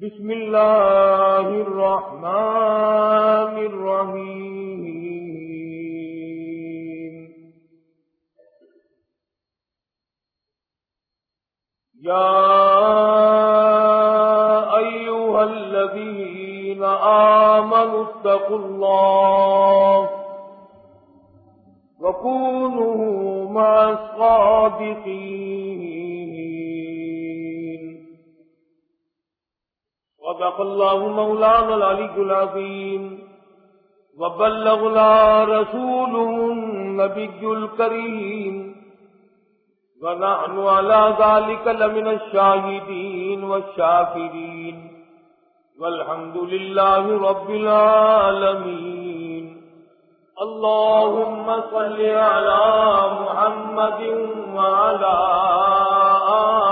بسم الله الرحمن الرحيم. يا أيها الذين آمنوا اتقوا الله وكونوا مع الصادقين. صدق الله مولانا العلي العظيم وبلغنا رسوله النبي الكريم ونحن على ذلك لمن الشاهدين والشاكرين والحمد لله رب العالمين اللهم صل على محمد وعلى آل محمد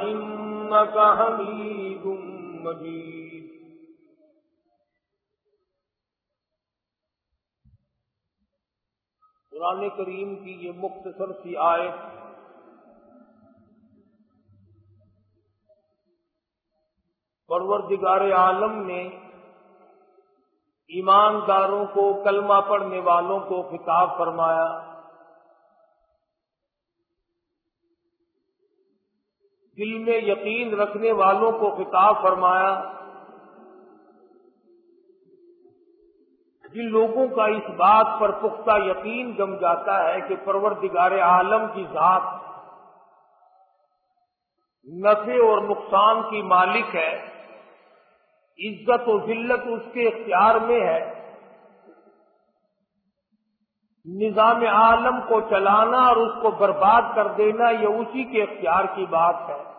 إنك حميد مجيد. قرآن کریم کی یہ مختصر سی آیت پروردگار عالم نے ایمانداروں کو، کلمہ پڑھنے والوں کو خطاب فرمایا۔ دل میں یقین رکھنے والوں کو خطاب فرمایا۔ جن لوگوں کا اس بات پر پختہ یقین جم جاتا ہے کہ پروردگار عالم کی ذات نفع اور نقصان کی مالک ہے، عزت و ذلت اس کے اختیار میں ہے۔ نظام عالم کو چلانا اور اس کو برباد کر دینا، یہ اسی کے اختیار کی بات ہے۔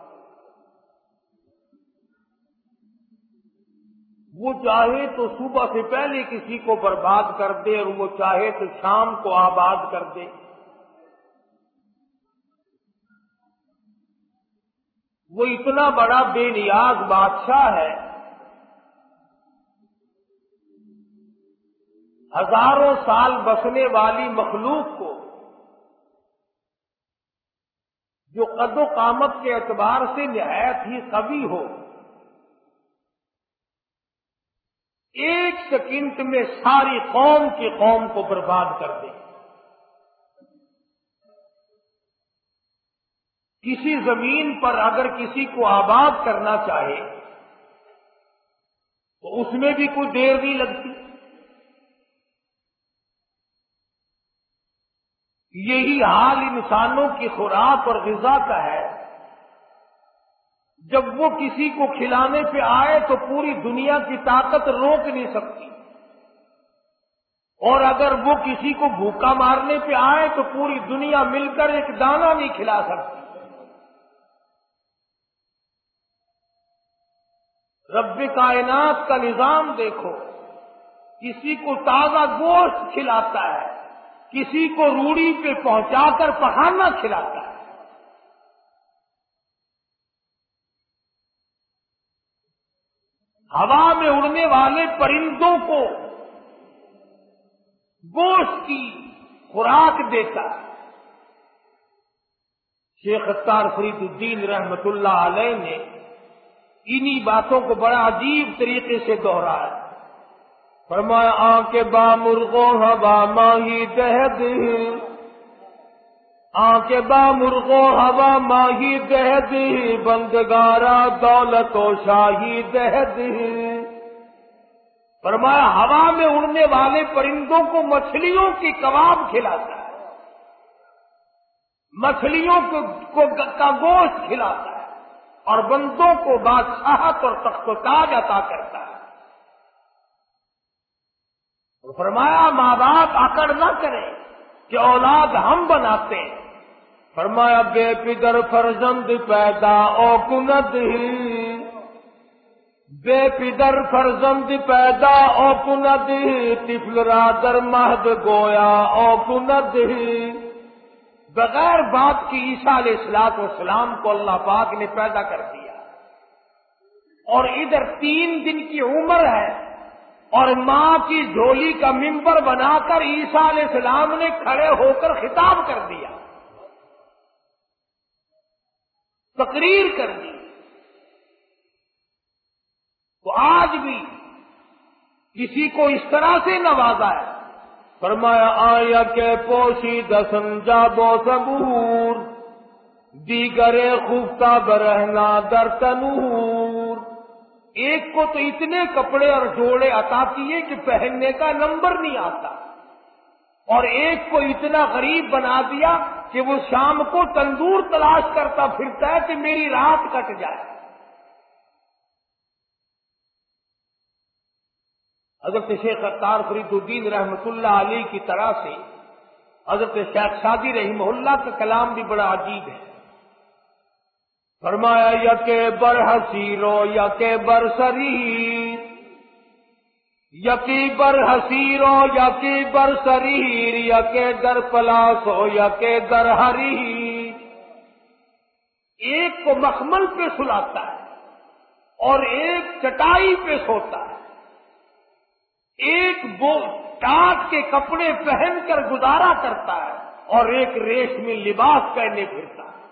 وہ چاہے تو صبح سے پہلے کسی کو برباد کر دے اور وہ چاہے تو شام کو آباد کر دے۔ وہ اتنا بڑا بے نیاز بادشاہ ہے۔ ہزاروں سال بسنے والی مخلوق کو جو قد و قامت کے اعتبار سے نہایت ہی قوی ہو، ایک سیکنڈ میں ساری قوم کی قوم کو برباد کر دے۔ کسی زمین پر اگر کسی کو آباد کرنا چاہے تو اس میں بھی کوئی دیر نہیں لگتی۔ یہی حال انسانوں کی خوراک اور غذا کا ہے۔ جب وہ کسی کو کھلانے پہ آئے تو پوری دنیا کی طاقت روک نہیں سکتی۔ اور اگر وہ کسی کو بھوکا مارنے پہ آئے تو پوری دنیا مل کر ایک دانہ نہیں کھلا سکتی۔ رب کائنات کا نظام دیکھو، کسی کو تازہ گوشت کھلاتا ہے۔ کسی کو روڑی پہ پہنچا کر پہانا کھلاتا ہے۔ ہوا میں اڑنے والے پرندوں کو گوشت کی خوراک دیتا ہے۔ شیخ اختار فرید الدین رحمت اللہ علیہ نے انہی باتوں کو بڑا عجیب طریقے سے دوہرایا فرمایا آ کے با مرغوں، ہوا ماہی، دہد آ کے با مرغوں، ہوا ماہی، دہد بندگارا دولت و شاہی، دہد فرمایا، ہوا میں اڑنے والے پرندوں کو مچھلیوں کی کباب کھلاتا ہے۔ مچھلیوں کو کا گوشت کھلاتا ہے۔ اور بندوں کو بادشاہت اور تخت و تاج عطا کرتا ہے۔ فرمایا، ماں باپ آکڑ نہ کرے کہ اولاد ہم بناتے۔ ہیں فرمایا، بے پدر فرزند پیدا او کند ہی۔ بے پدر فرزند پیدا او کند ہی۔ تفل را در مہد گویا او کند ہی۔ بغیر بات کی عیسیٰ علیہ السلاط والسلام کو اللہ پاک نے پیدا کر دیا۔ اور ادھر تین دن کی عمر ہے۔ اور ماں کی جھولی کا ممبر بنا کر عیسیٰ علیہ السلام نے کھڑے ہو کر خطاب کر دیا۔ تقریر کر دی۔ تو آج بھی کسی کو اس طرح سے نوازا ہے۔ فرمایا، آیا کے پوشی دسن جادو سبور، دیگر خفتہ برہنا در تنور۔ ایک کو تو اتنے کپڑے اور جوڑے عطا کیے کہ پہننے کا نمبر نہیں آتا۔ اور ایک کو اتنا غریب بنا دیا کہ وہ شام کو تندور تلاش کرتا پھرتا ہے کہ میری رات کٹ جائے۔ حضرت شیخ اختار فرید الدین رحمت اللہ علی کی طرح سے حضرت شیخ شادی رحمہ اللہ کا کلام بھی بڑا عجیب ہے۔ فرمایا یا کہ بر حسیرو یا کہ بر سریر۔ یقی بر حسیرو یا بر سریر یا کہ در پلاسو یا کہ در ہری ایک کو مخمل پہ سلاتا ہے اور ایک چٹائی پہ سوتا ہے۔ ایک بو ٹاٹ کے کپڑے پہن کر گزارا کرتا ہے اور ایک ریشمی لباس پہنے پھرتا ہے۔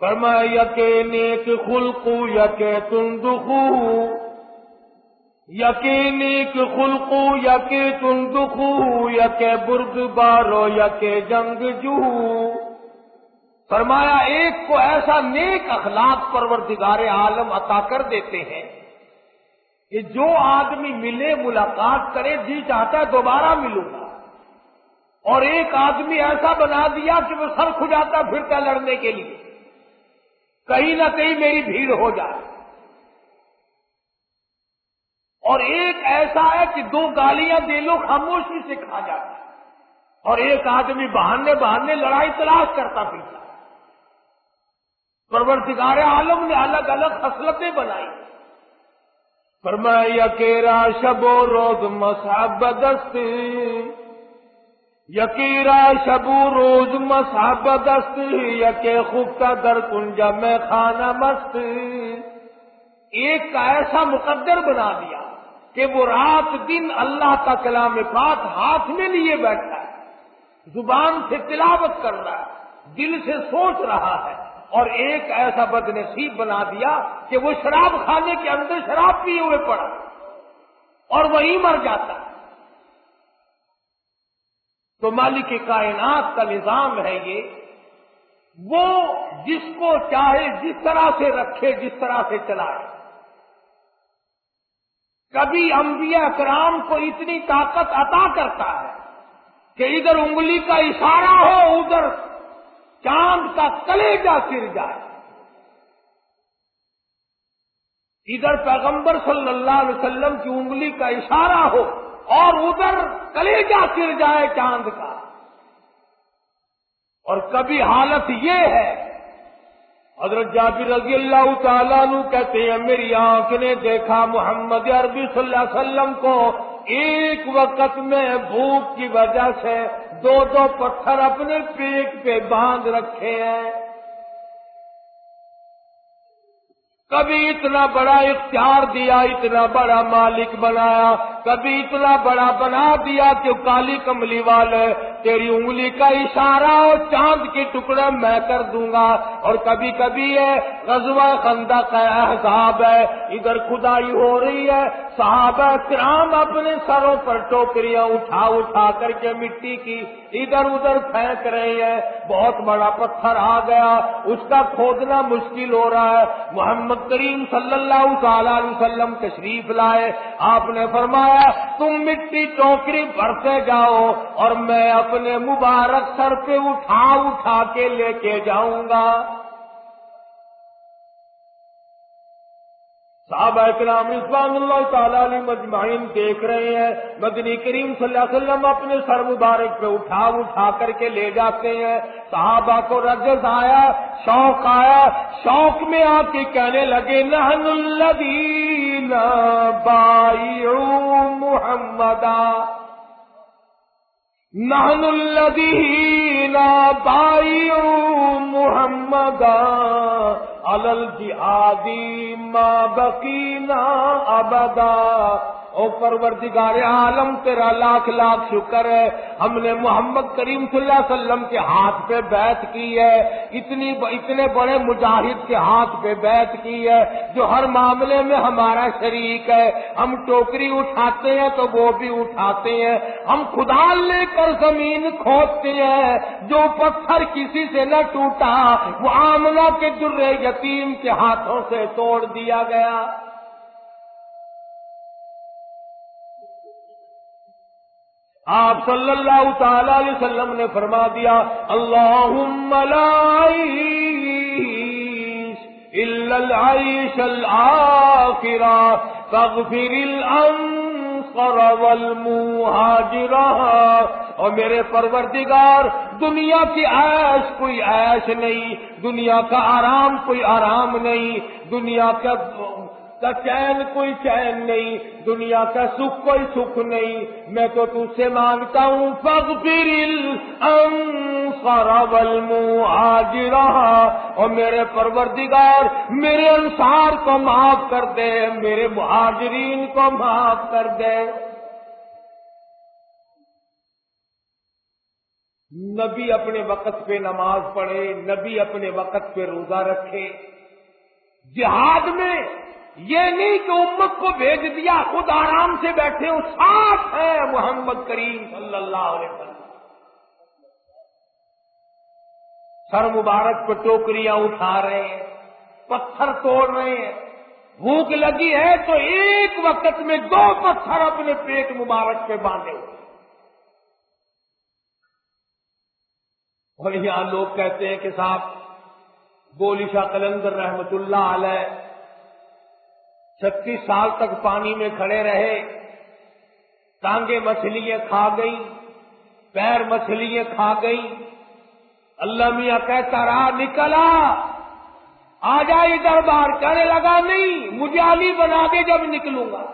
فرما یقے نیک خلقو یقے تندخو یقے نیک خلقو یقے تندخو یقے برد بارو یقے جنگ جو. فرمایا ایک کو ایسا نیک اخلاق پروردگار عالم عطا کر دیتے ہیں کہ جو آدمی ملے ملاقات کرے جی چاہتا ہے دوبارہ ملوں گا۔ اور ایک آدمی ایسا بنا دیا کہ وہ سر کھجاتا پھرتا لڑنے کے لیے۔ کہیں نہ کہیں میری بھیڑ ہو جائے۔ اور ایک ایسا ہے کہ دو گالیاں دے لو، خاموشی سے کھا جاتا اور ایک آدمی بہانے بہانے لڑائی تلاش کرتا پھرتا پرورتگار عالم نے الگ الگ فصلتیں بنائی۔ فرمایا کیرا شب و روز مسحب دست یقیرا شب و روز مسحب دست یقے خوب در کنجا میں خانہ مست ایک کا ایسا مقدر بنا دیا کہ وہ رات دن اللہ کا کلام پاک ہاتھ میں لیے بیٹھا ہے، زبان سے تلاوت کر رہا ہے، دل سے سوچ رہا ہے۔ اور ایک ایسا بد نصیب بنا دیا کہ وہ شراب کھانے کے اندر شراب پیے ہوئے پڑا اور وہی مر جاتا۔ ہے تو مالک کائنات کا نظام ہے یہ، وہ جس کو چاہے جس طرح سے رکھے، جس طرح سے چلائے۔ کبھی انبیاء کرام کو اتنی طاقت عطا کرتا ہے کہ ادھر انگلی کا اشارہ ہو، ادھر چاند کا کلیجا گر جائے۔ ادھر پیغمبر صلی اللہ علیہ وسلم کی انگلی کا اشارہ ہو اور ادھر کلیجا گر جائے چاند کا۔ اور کبھی حالت یہ ہے، حضرت جابر رضی اللہ تعالیٰ نو کہتے ہیں، میری آنکھ نے دیکھا محمد عربی صلی اللہ علیہ وسلم کو۔ ایک وقت میں بھوک کی وجہ سے دو دو پتھر اپنے پیٹ پہ باندھ رکھے ہیں۔ کبھی اتنا بڑا اختیار دیا، اتنا بڑا مالک بنایا کبھی اتنا بڑا بنا دیا کہ کالی کملی والے تیری انگلی کا اشارہ اور چاند کے ٹکڑے میں کر دوں گا۔ اور کبھی کبھی ہے، غزوہ خندہ کا احساب ہے، ادھر کھدائی ہو رہی ہے۔ صحابہ کرام اپنے سروں پر ٹوکریاں اٹھا اٹھا کر کے مٹی کی ادھر ادھر پھینک رہے ہیں۔ بہت بڑا پتھر آ گیا۔ اس کا کھودنا مشکل ہو رہا ہے۔ محمد کریم صلی اللہ تعالی علیہ وسلم تشریف لائے۔ آپ نے فرمایا تم مٹی ٹوکری بھرتے جاؤ اور میں اپنے مبارک سر پہ اٹھا اٹھا کے لے کے جاؤں گا۔ صحابہ کرام رضوان اللہ تعالیٰ علیہ مجمعین دیکھ رہے ہیں، مدنی کریم صلی اللہ علیہ وسلم اپنے سر مبارک پہ اٹھا اٹھا کر کے لے جاتے ہیں۔ صحابہ کو رجز آیا، شوق آیا، شوق میں آ کے کہنے لگے نہن الذین بائعوا محمدا. نحن الذين بائعوا محمدا. على الجهاد ما بقينا ابدا او پروردگار عالم، تیرا لاکھ لاکھ شکر ہے۔ ہم نے محمد کریم صلی اللہ علیہ وسلم کے ہاتھ پہ بیعت کی ہے۔ اتنی اتنے بڑے مجاہد کے ہاتھ پہ بیعت کی ہے جو ہر معاملے میں ہمارا شریک ہے۔ ہم ٹوکری اٹھاتے ہیں تو وہ بھی اٹھاتے ہیں۔ ہم خدا لے کر زمین کھودتے ہیں۔ جو پتھر کسی سے نہ ٹوٹا، وہ آمنا کے در یتیم کے ہاتھوں سے توڑ دیا گیا۔ آپ صلی اللہ تعالی علیہ وسلم نے فرما دیا اللہ العيش الآخرة فاغفر الأنصر والمهاجرة اور میرے پروردگار، دنیا کی عیش کوئی عیش نہیں، دنیا کا آرام کوئی آرام نہیں، دنیا کا کا چین کوئی چین نہیں، دنیا کا سکھ کوئی سکھ نہیں۔ میں تو تج سے مانگتا ہوں پگ منہ آج رہا اور میرے پروردگار، میرے انسار کو معاف کر دے، میرے مہاجرین کو معاف کر دے۔ نبی اپنے وقت پہ نماز پڑھے، نبی اپنے وقت پہ روزہ رکھے۔ جہاد میں یہ نہیں کہ امت کو بھیج دیا، خود آرام سے بیٹھے ہوں ساتھ ہے محمد کریم صلی اللہ علیہ وسلم۔ سر مبارک پہ ٹوکریاں اٹھا رہے ہیں، پتھر توڑ رہے ہیں۔ بھوک لگی ہے تو ایک وقت میں دو پتھر اپنے پیٹ مبارک پہ باندھے۔ ہوئے اور یہاں لوگ کہتے ہیں کہ صاحب بولی شاہ کلندر رحمت اللہ علیہ چھتیس سال تک پانی میں کھڑے رہے، ٹانگیں مچھلیاں کھا گئی پیر مچھلیاں کھا گئی اللہ میاں کہتا رہا نکلا آ جائے دربار، کہنے لگا، نہیں، مجھے علی بنا کے جب نکلوں گا۔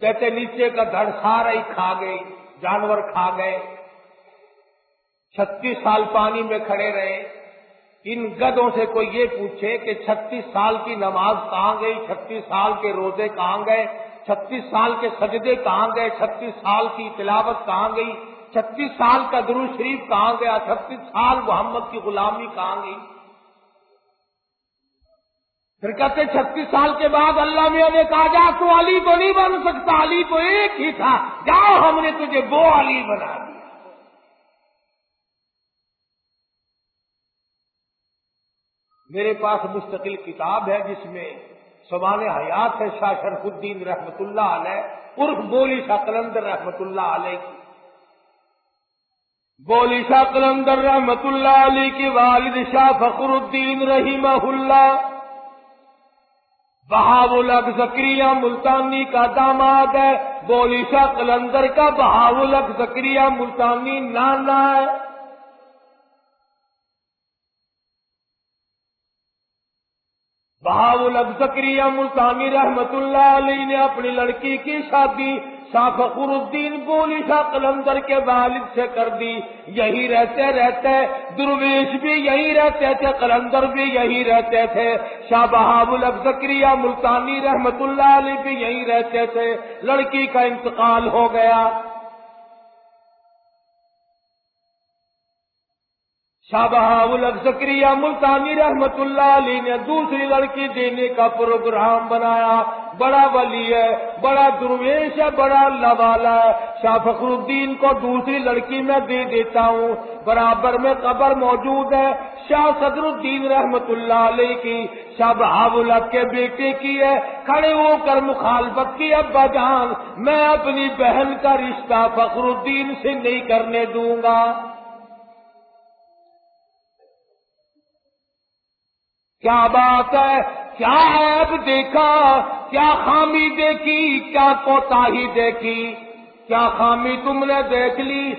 کہتے، نیچے کا دھڑ سارا ہی کھا گئے، جانور کھا گئے۔ چھتیس سال پانی میں کھڑے رہے۔ ان گدوں سے کوئی یہ پوچھے کہ چھتیس سال کی نماز کہاں گئی؟ چھتیس سال کے روزے کہاں گئے؟ چھتیس سال کے سجدے کہاں گئے؟ چھتیس سال کی تلاوت کہاں گئی؟ چھتیس سال کا درو شریف کہاں گیا؟ چھتیس سال محمد کی غلامی کہاں گئی؟ پھر کہتے چھتیس سال کے بعد اللہ میاں نے کہا، جا تو علی تو نہیں بن سکتا، علی تو ایک ہی تھا، جاؤ ہم نے تجھے وہ علی بنا دیا۔ میرے پاس مستقل کتاب ہے جس میں سوال حیات ہے، شاہ شرف الدین رحمت اللہ علیہ، عرف بولی شاہ قلندر رحمت اللہ علیہ کی۔ بولی شاہ قلندر رحمت اللہ علیہ کے والد شاہ فخر الدین رحیم اللہ۔ بہاو الگ زکریہ ملتانی کا داماد ہے۔ بولی شاہ قلندر کا بہاو الگ زکریہ ملتانی نانا ہے۔ بہاول زکریہ ملتانی رحمت اللہ علیہ نے اپنی لڑکی کی شادی شاہ فخر الدین بولی شاہ قلندر کے والد سے کر دی۔ یہی رہتے رہتے درویش بھی یہی رہتے تھے، قلندر بھی یہی رہتے تھے۔ شاہ بہاول زکریہ ملتانی رحمت اللہ علیہ بھی یہی رہتے تھے۔ لڑکی کا انتقال ہو گیا۔ شاہ بہاول زکریہ ملتانی رحمت اللہ علی نے دوسری لڑکی دینے کا پروگرام بنایا۔ بڑا ولی ہے، بڑا درویش ہے، بڑا اللہ والا ہے۔ شاہ فخر الدین کو دوسری لڑکی میں دے دیتا ہوں۔ برابر میں قبر موجود ہے۔ شاہ صدر الدین رحمت اللہ علیہ کی شاہ بہاول کے بیٹے کی ہے۔ کھڑے ہو کر مخالفت کی، ابا جان، میں اپنی بہن کا رشتہ فخر الدین سے نہیں کرنے دوں گا۔ کیا بات ہے؟ کیا عیب دیکھا؟ کیا خامی دیکھی؟ کیا کوتا دیکھی؟ کیا خامی تم نے دیکھ لی؟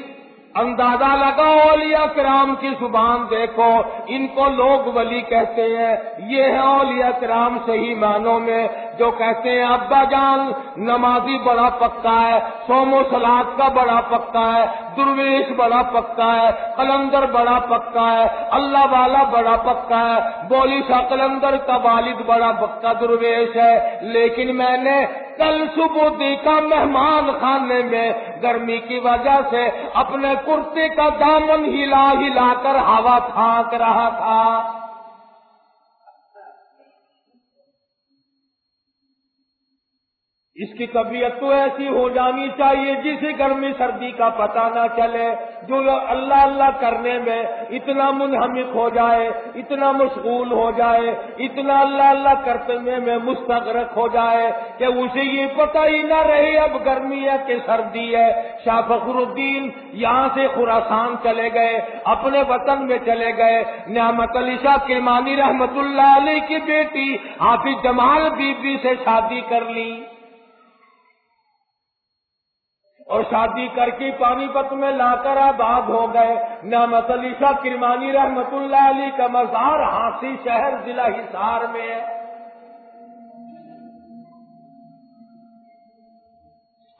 اندازہ لگاؤ اولیاء کرام کی زبان دیکھو۔ ان کو لوگ ولی کہتے ہیں۔ یہ ہے اولیاء کرام صحیح معنوں میں۔ جو کہتے ہیں، ابا جان، نمازی بڑا پکا ہے سومو سلاد کا بڑا پکا ہے، درویش بڑا پکا ہے، قلندر بڑا پکا ہے، اللہ والا بڑا پکا ہے، بولی سا قلندر کا والد بڑا پکا، درویش ہے، لیکن میں نے کل صبح دیکھا مہمان خانے میں، گرمی کی وجہ سے اپنے کرتے کا دامن ہلا ہلا کر ہوا پھانک رہا تھا۔ اس کی طبیعت تو ایسی ہو جانی چاہیے جسے گرمی سردی کا پتہ نہ چلے، جو اللہ اللہ کرنے میں اتنا منہمک ہو جائے، اتنا مشغول ہو جائے، اتنا اللہ اللہ کرنے میں مستقرک ہو جائے کہ اسے یہ پتہ ہی نہ رہے اب گرمی ہے کہ سردی ہے۔ شاہ فخر الدین یہاں سے خوراسان چلے گئے، اپنے وطن میں چلے گئے۔ نعمت علی شاہ کرمانی رحمت اللہ علیہ کی بیٹی حافظ جمال بی بی سے شادی کر لی۔ اور شادی کر کے پانی پت میں لا کر آباد ہو گئے۔ نعمت علی شاہ کرمانی رحمت اللہ علی کا مزار ہانسی شہر ضلع ہسار میں ہے۔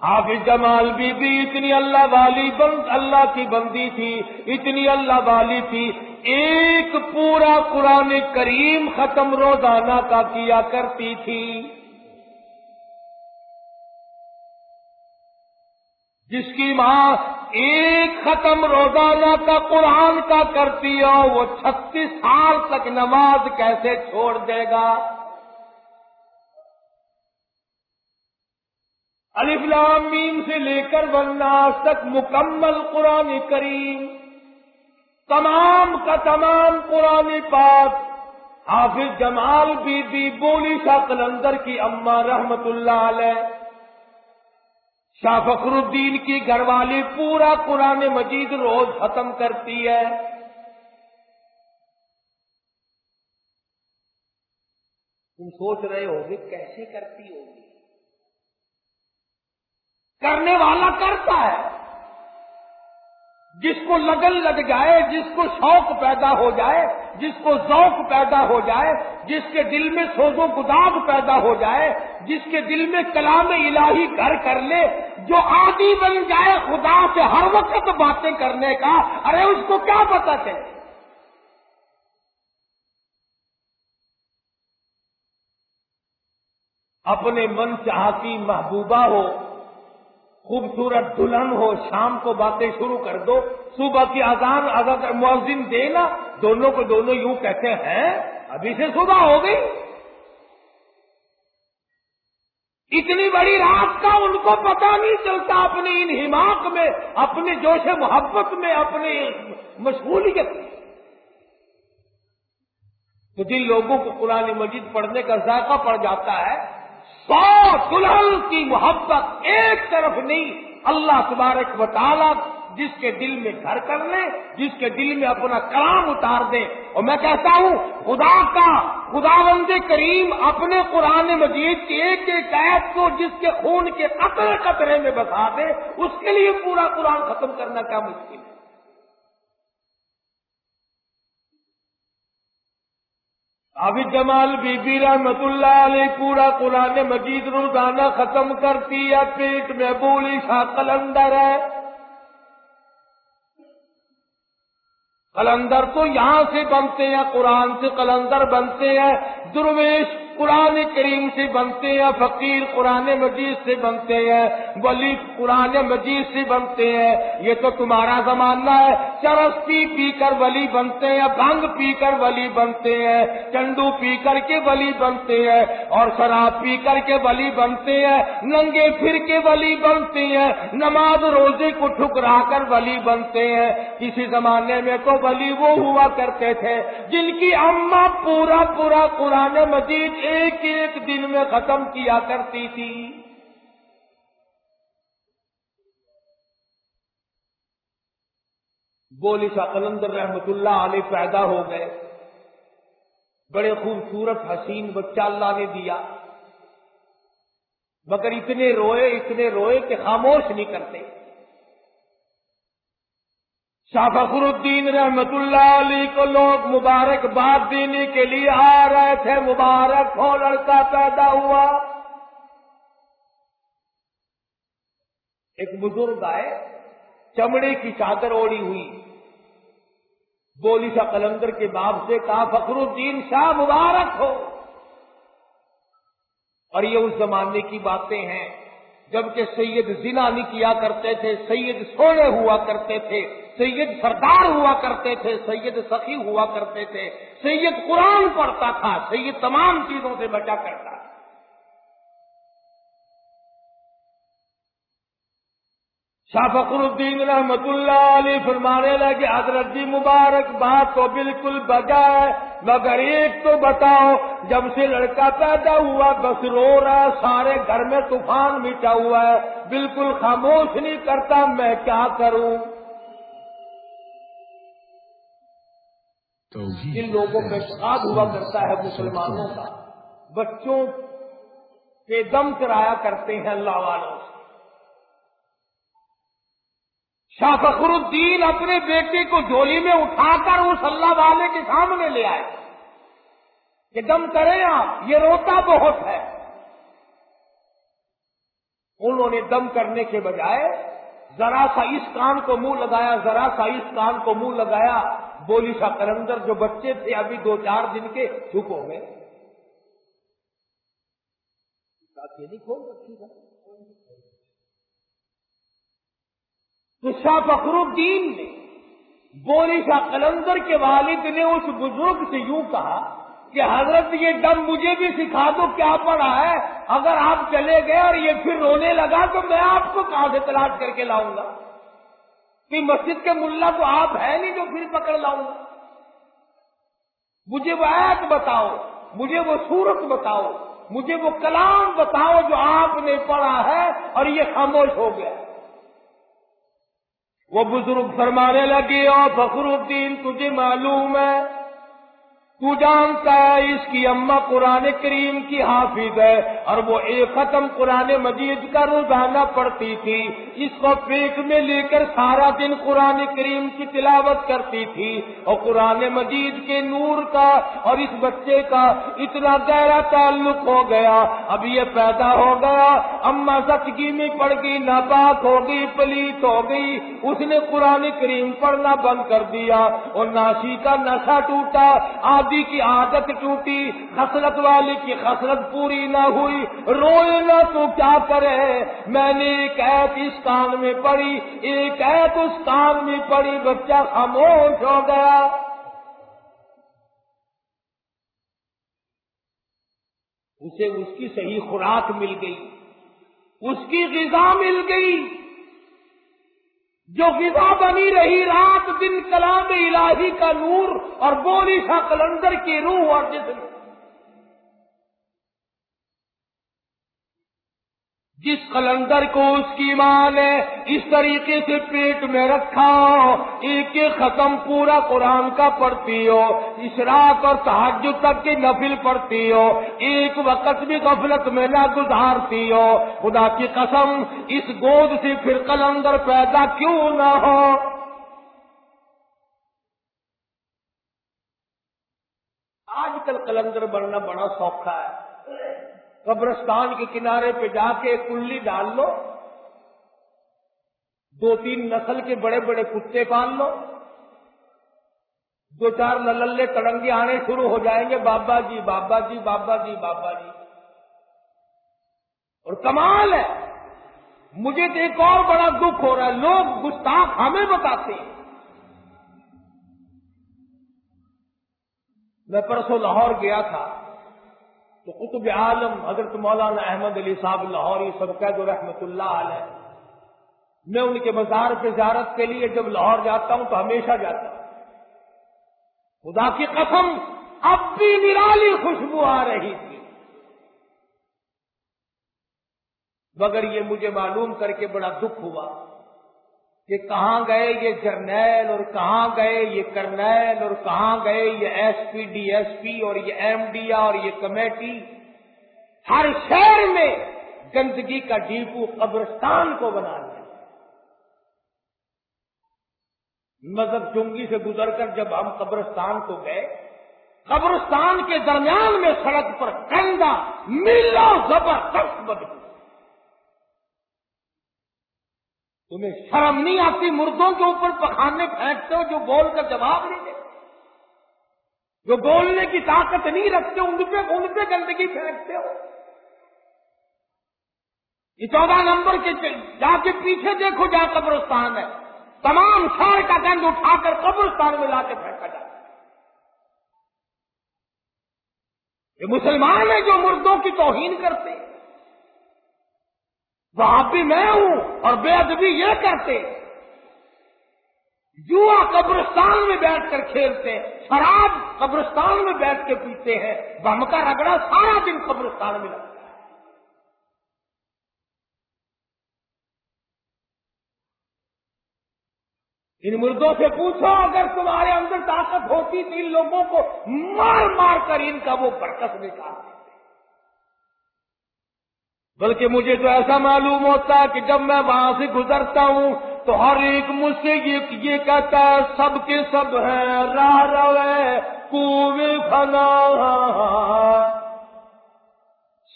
حافظ جمال بی بی اتنی اللہ والی بند اللہ کی بندی تھی، اتنی اللہ والی تھی۔ ایک پورا قرآن کریم ختم روزانہ کا کیا کرتی تھی۔ جس کی ماں ایک ختم روزانہ کا قرآن کا کرتی ہو وہ چھتیس سال تک نماز کیسے چھوڑ دے گا؟ میم سے لے کر بنناس تک مکمل قرآن کریم، تمام کا تمام قرآن پاک، حافظ جمال بی بی بولی شاہ قلندر کی اما رحمت اللہ علیہ شاہ فخر الدین کی گھر والی پورا قرآن مجید روز ختم کرتی ہے۔ تم سوچ رہے ہو گے کیسے کرتی ہوگی؟ کرنے والا کرتا ہے۔ جس کو لگن لگ جائے، جس کو شوق پیدا ہو جائے، جس کو ذوق پیدا ہو جائے، جس کے دل میں سوز و گداغ پیدا ہو جائے، جس کے دل میں کلام الہی گھر کر لے، جو عادی بن جائے خدا سے ہر وقت باتیں کرنے کا، ارے اس کو کیا پتا چلے اپنے من چاہتی محبوبہ ہو خوبصورت دلہن ہو، شام کو باتیں شروع کر دو، صبح کی آزان اگر مؤذن دے نا، دونوں کو دونوں یوں کہتے ہیں، ابھی سے صبح ہو گئی۔ اتنی بڑی رات کا ان کو پتا نہیں چلتا اپنے ان حماق میں، اپنے جوش محبت میں اپنے مشغولیت میں۔ تو جن لوگوں کو قرآن مجید پڑھنے کا ذائقہ پڑ جاتا ہے سو دلہن کی محبت ایک طرف نہیں، اللہ تبارک و تعالیٰ جس کے دل میں گھر کر لے، جس کے دل میں اپنا کلام اتار دے۔ اور میں کہتا ہوں، خدا کا، خدا بند کریم اپنے قرآن مجید کے ایک ایک قید کو جس کے خون کے قطرے قطرے میں بسا دے، اس کے لیے پورا قرآن ختم کرنا کیا مشکل ہے؟ ابھی جمال بی بی رحمت اللہ علیہ پورا قرآن مجید روزانہ ختم کرتی ہے، پیٹ میں بولی سا کلندر ہے۔ کلندر تو یہاں سے بنتے ہیں، قرآن سے کلندر بنتے ہیں۔ درویش قرآن کریم سے بنتے ہیں، فقیر قرآن مجید سے بنتے ہیں ولی قرآن مجید سے بنتے ہیں۔ یہ تو تمہارا زمانہ ہے۔ چرس پی پی کر ولی بنتے ہیں، بھنگ پی کر ولی بنتے ہیں، چنڈو پی کر کے ولی بنتے ہیں، اور شراب پی کر کے ولی بنتے ہیں، ننگے پھر کے ولی بنتے ہیں، نماز روزے کو ٹھکرا کر ولی بنتے ہیں۔ کسی زمانے میں تو ولی وہ ہوا کرتے تھے، جن کی اما پورا پورا قرآن مجید ایک ایک دن میں ختم کیا کرتی تھی۔ بولی سا قلندر رحمت اللہ علیہ پیدا ہو گئے۔ بڑے خوبصورت حسین بچہ اللہ نے دیا۔ مگر اتنے روئے اتنے روئے کہ خاموش نہیں کرتے۔ شاہ فخر الدین رحمت اللہ علی کو لوگ مبارک باد دینے کے لیے آ رہے تھے، مبارک ہو، لڑکا پیدا ہوا۔ ایک بزرگ آئے، چمڑے کی چادر اوڑی ہوئی۔ بولی شاہ قلندر کے باپ سے کہا، فخر الدین شاہ، مبارک ہو۔ اور یہ اس زمانے کی باتیں ہیں۔ جبکہ سید زنا نہیں کیا کرتے تھے، سید سونے ہوا کرتے تھے۔ سید سردار ہوا کرتے تھے، سید سخی ہوا کرتے تھے، سید قرآن پڑھتا تھا، سید تمام چیزوں سے بچا کرتا تھا۔ شاہ فخر الدین رحمت اللہ علی فرمانے لگے، حضرت جی مبارک بات تو بالکل بجائے، مگر ایک تو بتاؤ، جب سے لڑکا پیدا ہوا، بس رو رہا، سارے گھر میں طوفان مٹا ہوا ہے، بالکل خاموش نہیں کرتا، میں کیا کروں؟ جن لوگوں میں فساد ہوا کرتا ہے مسلمانوں کا، بچوں کے دم کرایا کرتے ہیں اللہ والوں سے۔ شاہ فخر الدین اپنے بیٹے کو جولی میں اٹھا کر اس اللہ والے کے سامنے لے آئے۔ کہ دم کریں آپ، یہ روتا بہت ہے۔ انہوں نے دم کرنے کے بجائے ذرا سا اس کان کو منہ لگایا، ذرا سا اس کان کو منہ لگایا۔ بولی سا کرندر جو بچے تھے ابھی دو چار دن کے، چپ ہو گئے۔ نہیں کھول رکھی تو شاہ فخر الدین نے بولی شاہ قلندر کے والد نے اس بزرگ سے یوں کہا کہ حضرت یہ دم مجھے بھی سکھا دو، کیا پڑا ہے؟ اگر آپ چلے گئے اور یہ پھر رونے لگا تو میں آپ کو کہاں سے تلاش کر کے لاؤں گا؟ کہ مسجد کے ملا تو آپ ہے نہیں جو پھر پکڑ لاؤں گا۔ مجھے وہ آیت بتاؤ، مجھے وہ صورت بتاؤ، مجھے وہ کلام بتاؤ جو آپ نے پڑھا ہے اور یہ خاموش ہو گیا۔ وہ بزرگ فرمانے لگے اور فخر الدین، تجھے معلوم ہے تو جانتا ہے اس کی اما قرآن کریم کی حافظ ہے اور وہ ایک ختم قرآن مجید کا روزانہ پڑھتی تھی، اس کو پیٹ میں لے کر سارا دن قرآن کریم کی تلاوت کرتی تھی اور قرآن مجید کے نور کا اور اس بچے کا اتنا گہرا تعلق ہو گیا۔ اب یہ پیدا ہو گیا اما سچگی میں پڑ گئی، ناپاک ہو گئی، پلیت ہو گئی، اس نے قرآن کریم پڑھنا بند کر دیا اور ناشی کا نشہ ٹوٹا۔ آج کی عادت ٹوٹی، خسرت والی کی خسرت پوری نہ ہوئی۔ روئے نہ تو کیا کرے؟ میں نے ایک ایپ اس کان میں پڑی ایک ایپ اس کان میں پڑی بچہ خاموش ہو گیا۔ اسے اس کی صحیح خوراک مل گئی، اس کی غذا مل گئی۔ جو غذا بنی رہی رات دن کلام الہی کا نور اور بولی سا کلندر کی روح اور جسم جس قلندر کو اس کی ماں نے اس طریقے سے پیٹ میں رکھا ہو ایک ایک ختم پورا قرآن کا پڑھتی ہو اشراق اور تحجد تک کی نفل پڑھتی ہو، ایک وقت بھی غفلت میں نہ گزارتی ہو۔ خدا کی قسم، اس گود سے پھر قلندر پیدا کیوں نہ ہو؟ آج کل قلندر بننا بڑا سوکھا ہے۔ قبرستان کے کنارے پہ جا کے کلی ڈال لو، دو تین نسل کے بڑے بڑے کتے پال لو، دو چار للے کڑنگے آنے شروع ہو جائیں گے، بابا جی بابا جی بابا جی بابا جی۔ اور کمال ہے۔ مجھے تو ایک اور بڑا دکھ ہو رہا ہے، لوگ گستاخ ہمیں بتاتے ہیں۔ میں پرسوں لاہور گیا تھا۔ تو قطب عالم حضرت مولانا احمد علی صاحب لاہوری سب قید رحمت اللہ علیہ، میں ان کے مزار پہ زیارت کے لیے جب لاہور جاتا ہوں تو ہمیشہ جاتا ہوں۔ خدا کی قسم، اب بھی نرالی خوشبو آ رہی تھی۔ مگر یہ مجھے معلوم کر کے بڑا دکھ ہوا۔ کہ کہاں گئے یہ جرنیل اور کہاں گئے یہ کرنیل اور کہاں گئے یہ S P D S P اور یہ ایم ڈی اور یہ کمیٹی ہر شہر میں گندگی کا ڈیپو قبرستان کو بنا لیا۔ مذہب چنگی سے گزر کر جب ہم قبرستان کو گئے، قبرستان کے درمیان میں سڑک پر گندا ملا زبردست بدبو۔ تمہیں شرم نہیں آتی مردوں کے اوپر پخانے پھینکتے ہو جو بول کر جواب نہیں دیتے؟ جو بولنے کی طاقت نہیں رکھتے، ان پہ ان پہ گندگی پھینکتے ہو؟ یہ چودہ نمبر کے جا کے پیچھے دیکھو جا قبرستان ہے۔ تمام شہر کا گند اٹھا کر قبرستان میں لا کے پھینکا جاتا یہ مسلمان ہیں جو مردوں کی توہین کرتے ہیں۔ وہاں بھی میں ہوں اور بے ادبی یہ کرتے جوا قبرستان میں بیٹھ کر کھیلتے، شراب قبرستان میں بیٹھ کے پیتے ہیں، بم کا رگڑا سارا دن قبرستان میں لگتا ہے۔ ان مردوں سے پوچھو، اگر تمہارے اندر طاقت ہوتی تو ان لوگوں کو مار مار کر ان کا وہ برکت نکالتے۔ بلکہ مجھے تو ایسا معلوم ہوتا ہے کہ جب میں وہاں سے گزرتا ہوں تو ہر ایک مجھ سے یہ کہتا ہے، سب کے سب ہیں، راہ روے کنویں فنا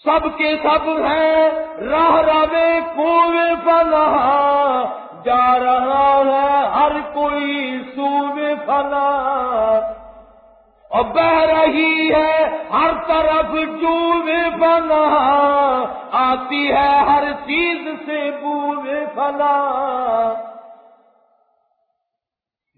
سب کے سب ہیں، راہ روے کنویں فنا جا رہا ہے ہر کوئی سوے فنا اور بہ رہی ہے ہر طرف چوبے بنا آتی ہے ہر چیز سے بوے فنا۔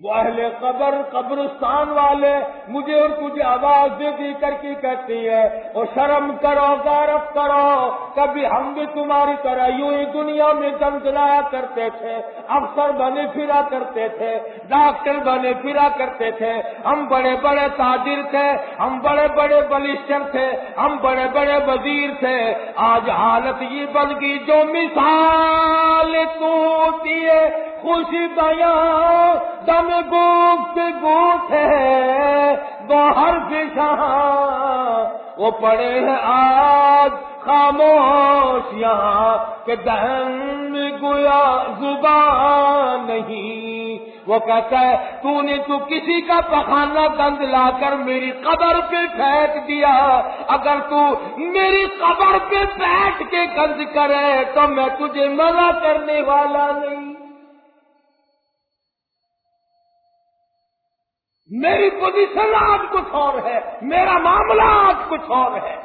وہ اہل قبر، قبرستان والے مجھے اور تجھے آواز دے دی کر کے کہتی ہے اور شرم کرو غیرت کرو، کبھی ہم بھی تمہاری طرح یوں ہی دنیا میں جم جلایا کرتے تھے، افسر بنے پھرا کرتے تھے، ڈاکٹر بنے پھرا کرتے تھے، ہم بڑے بڑے تاجر تھے، ہم بڑے بڑے بلشٹر تھے، ہم بڑے بڑے وزیر تھے، آج حالت یہ بن گئی جو مثال تو دیے خوشی بیاں دم گوت گوت ہے باہر پیشہ وہ پڑے ہیں آج خاموش یہاں کہ دہن گویا زبان نہیں۔ وہ کہتا ہے، تو نے تو کسی کا پخانا گند لا کر میری قبر پہ پھینک دیا۔ اگر تو میری قبر پہ بیٹھ کے گند کرے تو میں تجھے منع کرنے والا نہیں۔ میری پوزیشن آج کچھ اور ہے، میرا معاملہ آج کچھ اور ہے۔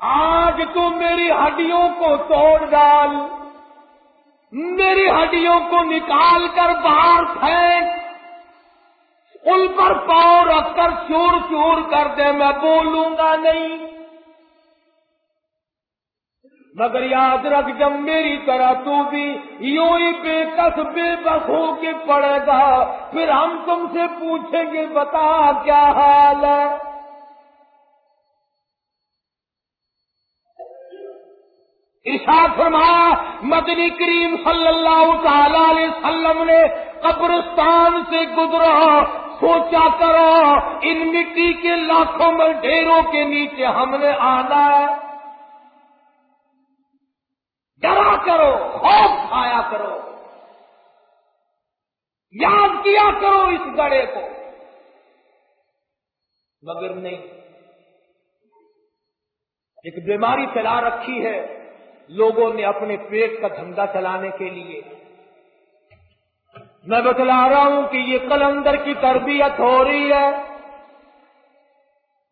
آج تو میری ہڈیوں کو توڑ ڈال، میری ہڈیوں کو نکال کر باہر پھینک، ان پر پاؤ رکھ کر چور چور کر دے، میں بولوں گا نہیں۔ مگر یاد رکھ جب میری طرح تو بھی یوں ہی بے کس بے بس ہو کے پڑے گا، پھر ہم تم سے پوچھیں گے بتا کیا حال ہے؟ ارشاد فرمایا مدنی کریم صلی اللہ تعالی علیہ وسلم نے قبرستان سے گزرا، سوچا کرو، ان مٹی کے لاکھوں میں ڈھیروں کے نیچے ہم نے آنا ہے۔ ڈرا کرو، خوف کھایا کرو۔ یاد کیا کرو اس گڑے کو۔ مگر نہیں۔ ایک بیماری پھیلا رکھی ہے لوگوں نے اپنے پیٹ کا دھندا چلانے کے لیے۔ میں بتلا رہا ہوں کہ یہ کلندر کی تربیت ہو رہی ہے۔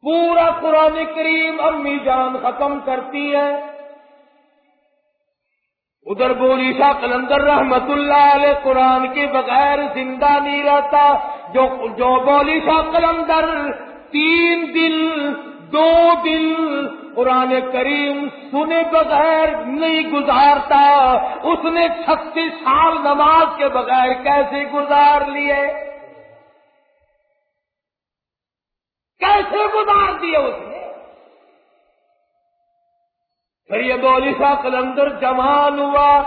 پورا قرآن کریم امی جان ختم کرتی ہے۔ ادھر بولی شاہ کلندر رحمت اللہ علیہ قرآن کے بغیر زندہ نہیں رہتا، جو جو بولی شاہ کلندر تین دن دو دن قرآن کریم سنے بغیر نہیں گزارتا، اس نے چھتیس سال نماز کے بغیر کیسے گزار لیے؟ کیسے گزار دیے اس نے؟ پھر یہ بولی سا کلندر جوان ہوا۔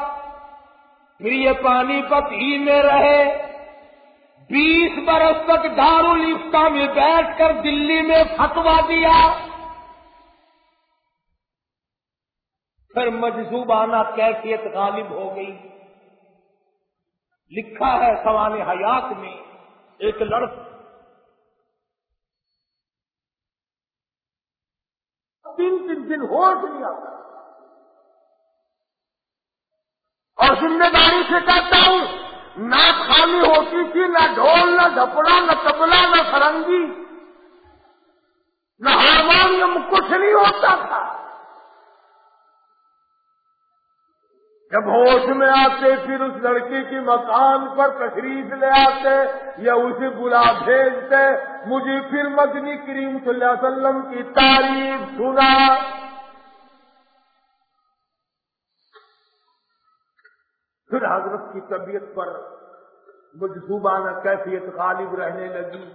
پھر یہ پانی پت ہی میں رہے۔ بیس برس تک دارالفتہ میں بیٹھ کر دلی میں فتوا دیا۔ پھر مجزوبانہ کیفیت غالب ہو گئی۔ لکھا ہے سوال حیات میں ایک لڑکا تین تین دن ہوش نہیں آتا اور ذمہ داری سے کہتا ہوں، نہ خالی ہوتی تھی، نہ ڈھول، نہ ڈھپڑا نہ تبلا، نہ فرنگی، نہ ہارمونیم کچھ نہیں ہوتا تھا۔ جب ہوش میں آتے، پھر اس لڑکی کی مکان پر تشریف لے آتے، یا اسے بلا بھیجتے، مجھے پھر مدنی کریم صلی اللہ علیہ وسلم کی تعریف سنا۔ پھر حضرت کی طبیعت پر مجھوبانہ کیفیت غالب رہنے لگی۔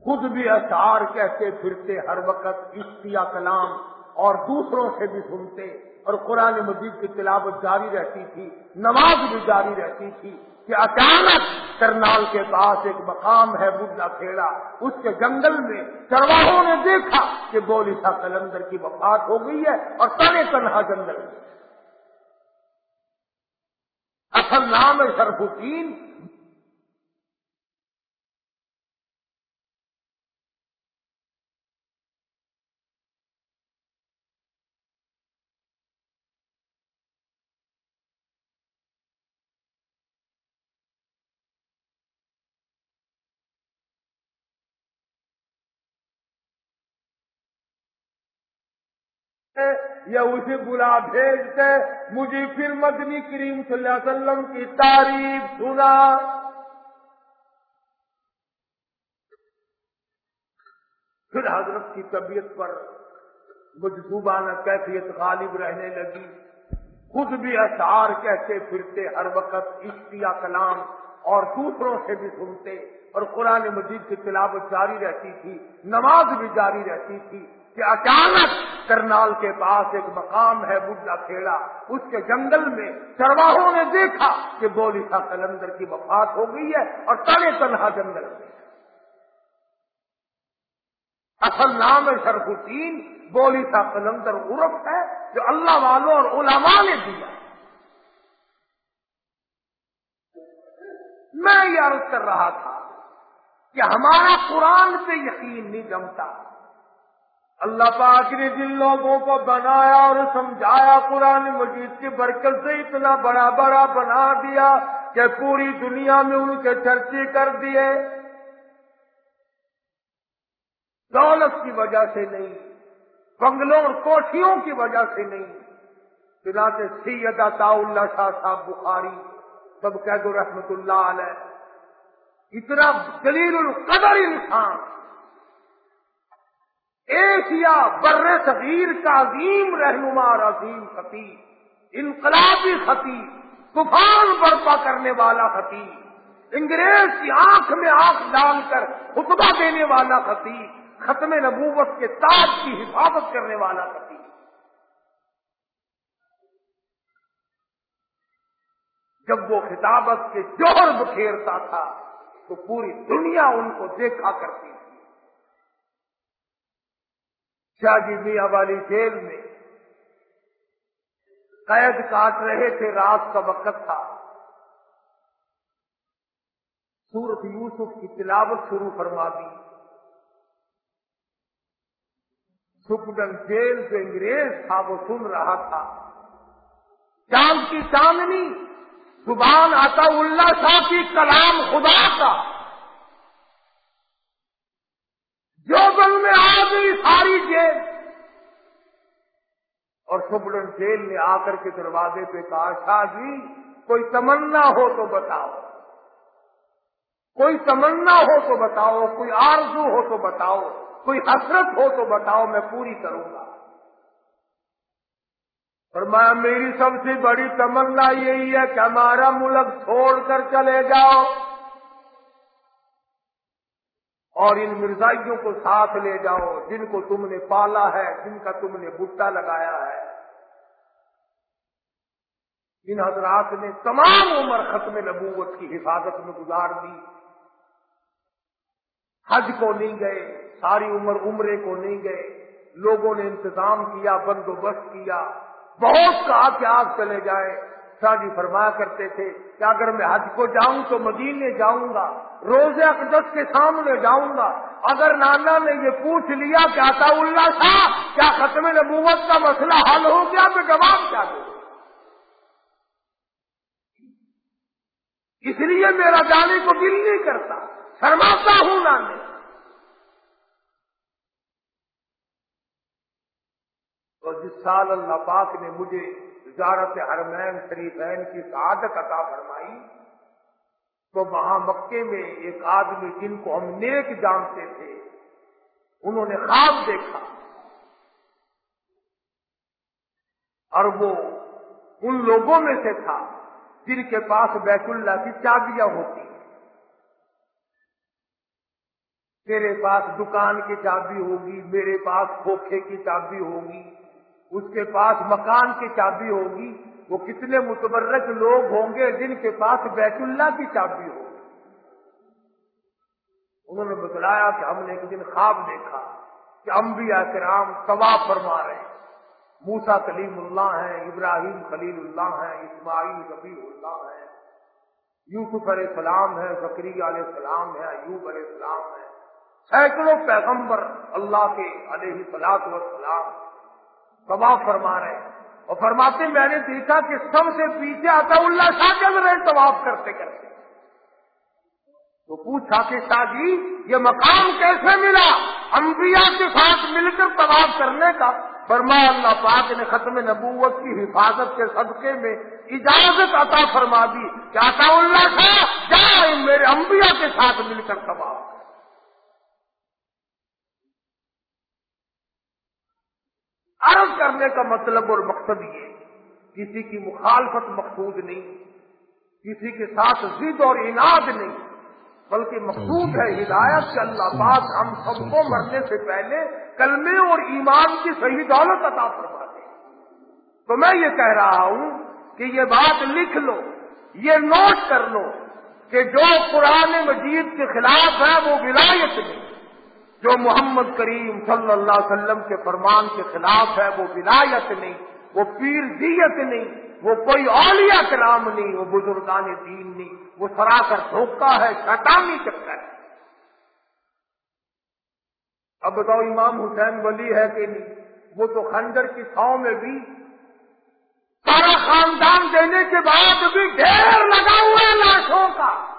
خود بھی اشعار کہتے پھرتے ہر وقت اشتیا کلام اور دوسروں سے بھی سنتے اور قرآن مجید کی تلاوت جاری رہتی تھی، نماز بھی جاری رہتی تھی کہ اچانک کرنال کے پاس ایک مقام ہے بڈا کھیڑا۔ اس کے جنگل میں چرواہوں نے دیکھا کہ بولی سا کلندر کی وفات ہو گئی ہے اور تنے تنہا جنگل۔ میں اصل نام ہے شرف الدین یا اسے بلا بھیجتے مجھے پھر مدنی کریم صلی اللہ علیہ وسلم کی تعریف سنا۔ پھر حضرت کی طبیعت پر مجھوبانہ کیفیت غالب رہنے لگی۔ خود بھی اشعار کہتے پھرتے ہر وقت اشتیا کلام اور دوسروں سے بھی سنتے۔ اور قرآن مجید کی تلاوت جاری رہتی تھی، نماز بھی جاری رہتی تھی۔ کہ اچانک کرنال کے پاس ایک مقام ہے بڈا کھیڑا اس کے جنگل میں چرواہوں نے دیکھا کہ بولی سا کلندر کی وفات ہو گئی ہے اور تنے تنہا جنگل۔ میں اصل نام ہے شرف الدین بولی سا کلندر عرف ہے جو اللہ والوں اور علماء نے دیا۔ میں یہ عرض کر رہا تھا کہ ہمارا قرآن پہ یقین نہیں جمتا۔ اللہ پاک نے جن لوگوں کو بنایا اور سمجھایا قرآن مجید کی برکت سے اتنا بڑا بڑا بنا دیا کہ پوری دنیا میں ان کے چرچے کر دیے۔ دولت کی وجہ سے نہیں، بنگلوں اور کوٹھیوں کی وجہ سے نہیں۔ بنا سے سید عطا اللہ شاہ صاحب بخاری، سب کہہ دو رحمت اللہ علیہ۔ اتنا دلیل القدر انسان۔ ایشیا بر صغیر کا عظیم رہنما اور عظیم خطیب، انقلابی خطیب، طوفان برپا کرنے والا خطیب، انگریز کی آنکھ میں آنکھ ڈال کر خطبہ دینے والا خطیب، ختم نبوت کے تاج کی حفاظت کرنے والا خطیب۔ جب وہ خطابت کے جوہر بکھیرتا تھا تو پوری دنیا ان کو دیکھا کرتی تھی۔ شاہ میاں والی جیل میں قید کاٹ رہے تھے، رات کا وقت تھا۔ سورت یوسف کی تلاوت شروع فرما دی۔ سپڈن جیل سے انگریز تھا، وہ سن رہا تھا۔ چاند کی چاندنی زبان آتا اللہ شاہ کی کلام خدا کا۔ جو میں آ گئی ساری جیل اور سپرن جیل نے آ کر کے دروازے پہ کہا، شاہ جی کوئی تمنا ہو تو بتاؤ۔ کوئی تمنا ہو تو بتاؤ، کوئی آرزو ہو تو بتاؤ، کوئی حسرت ہو تو بتاؤ، میں پوری کروں گا۔ اور میری سب سے بڑی تمنا یہی ہے کہ ہمارا ملک چھوڑ کر چلے جاؤ۔ اور ان مرزائیوں کو ساتھ لے جاؤ، جن کو تم نے پالا ہے، جن کا تم نے بٹا لگایا ہے۔ ان حضرات نے تمام عمر ختم نبوت کی حفاظت میں گزار دی۔ حج کو نہیں گئے، ساری عمر عمرے کو نہیں گئے۔ لوگوں نے انتظام کیا، بندوبست کیا۔ بہت کہا کہ آپ چلے جائیں شاہ جی فرمایا کرتے تھے کہ اگر میں حج کو جاؤں تو مدینے جاؤں گا روز اقدس کے سامنے جاؤں گا۔ اگر نانا نے یہ پوچھ لیا کہ عطا اللہ تھا کیا ختم نبوت کا مسئلہ حل ہو گیا؟ میں جواب کیا دوں؟ اس لیے میرا جانے کو دل نہیں کرتا۔ شرماتا ہوں نانے اور جس سال اللہ پاک نے مجھے تجارت حرمین شریفین کی سعادت عطا فرمائی، تو وہاں مکے میں ایک آدمی جن کو ہم نیک جانتے تھے، انہوں نے خواب دیکھا۔ اور وہ ان لوگوں میں سے تھا جن کے پاس بیت اللہ کی چابیاں ہوتی۔ ہیں میرے پاس دکان کی چابی ہوگی، میرے پاس کھوکھے کی چابی ہوگی۔ اس کے پاس مکان کی چابی ہوگی، وہ کتنے متبرک لوگ ہوں گے جن کے پاس بیت اللہ کی چابی ہوگی۔ انہوں نے بتلایا کہ ہم نے ایک دن خواب دیکھا کہ انبیاء کرام طواف فرما رہے ہیں۔ موسا کلیم اللہ ہیں، ابراہیم خلیل اللہ ہیں، اسماعیل ربی اللہ ہیں۔ یوسف علیہ السلام ہے زکری علیہ السلام ہے ایوب علیہ السلام ہے سینکڑوں پیغمبر اللہ کے علیہ سلاط وسلام طواف فرما رہے اور فرماتے میں نے دیکھا کہ سب سے پیچھے آتا اللہ شاہ چل رہے طواف کرتے کرتے۔ تو پوچھا کہ شاہ جی یہ مقام کیسے ملا؟ انبیاء کے ساتھ مل کر طواف کرنے کا۔ فرما اللہ پاک نے ختم نبوت کی حفاظت کے صدقے میں اجازت عطا فرما دی کہ آتا اللہ شاہ جا میرے انبیاء کے ساتھ مل کر طواف۔ عرض کرنے کا مطلب اور مقصد یہ کسی کی مخالفت مقصود نہیں، کسی کے ساتھ ضد اور اناد نہیں، بلکہ مقصود ہے ہدایت سے اللہ پاک ہم سب کو مرنے سے پہلے کلمے اور ایمان کی صحیح دولت عطا فرما دے۔ تو میں یہ کہہ رہا ہوں کہ یہ بات لکھ لو، یہ نوٹ کر لو کہ جو قرآن مجید کے خلاف ہے وہ ولایت نہیں جو محمد کریم صلی اللہ علیہ وسلم کے فرمان کے خلاف ہے، وہ ولایت نہیں، وہ پیر دیت نہیں، وہ کوئی اولیاء کلام نہیں، وہ بزرگان دین نہیں، وہ سراسر دھوکہ ہے، شیطانی چکر ہے۔ اب بتاؤ، امام حسین ولی ہے کہ نہیں؟ وہ تو خنجر کی سو میں بھی سارا خاندان دینے کے بعد بھی ڈھیر لگا ہوا ہے لاشوں کا۔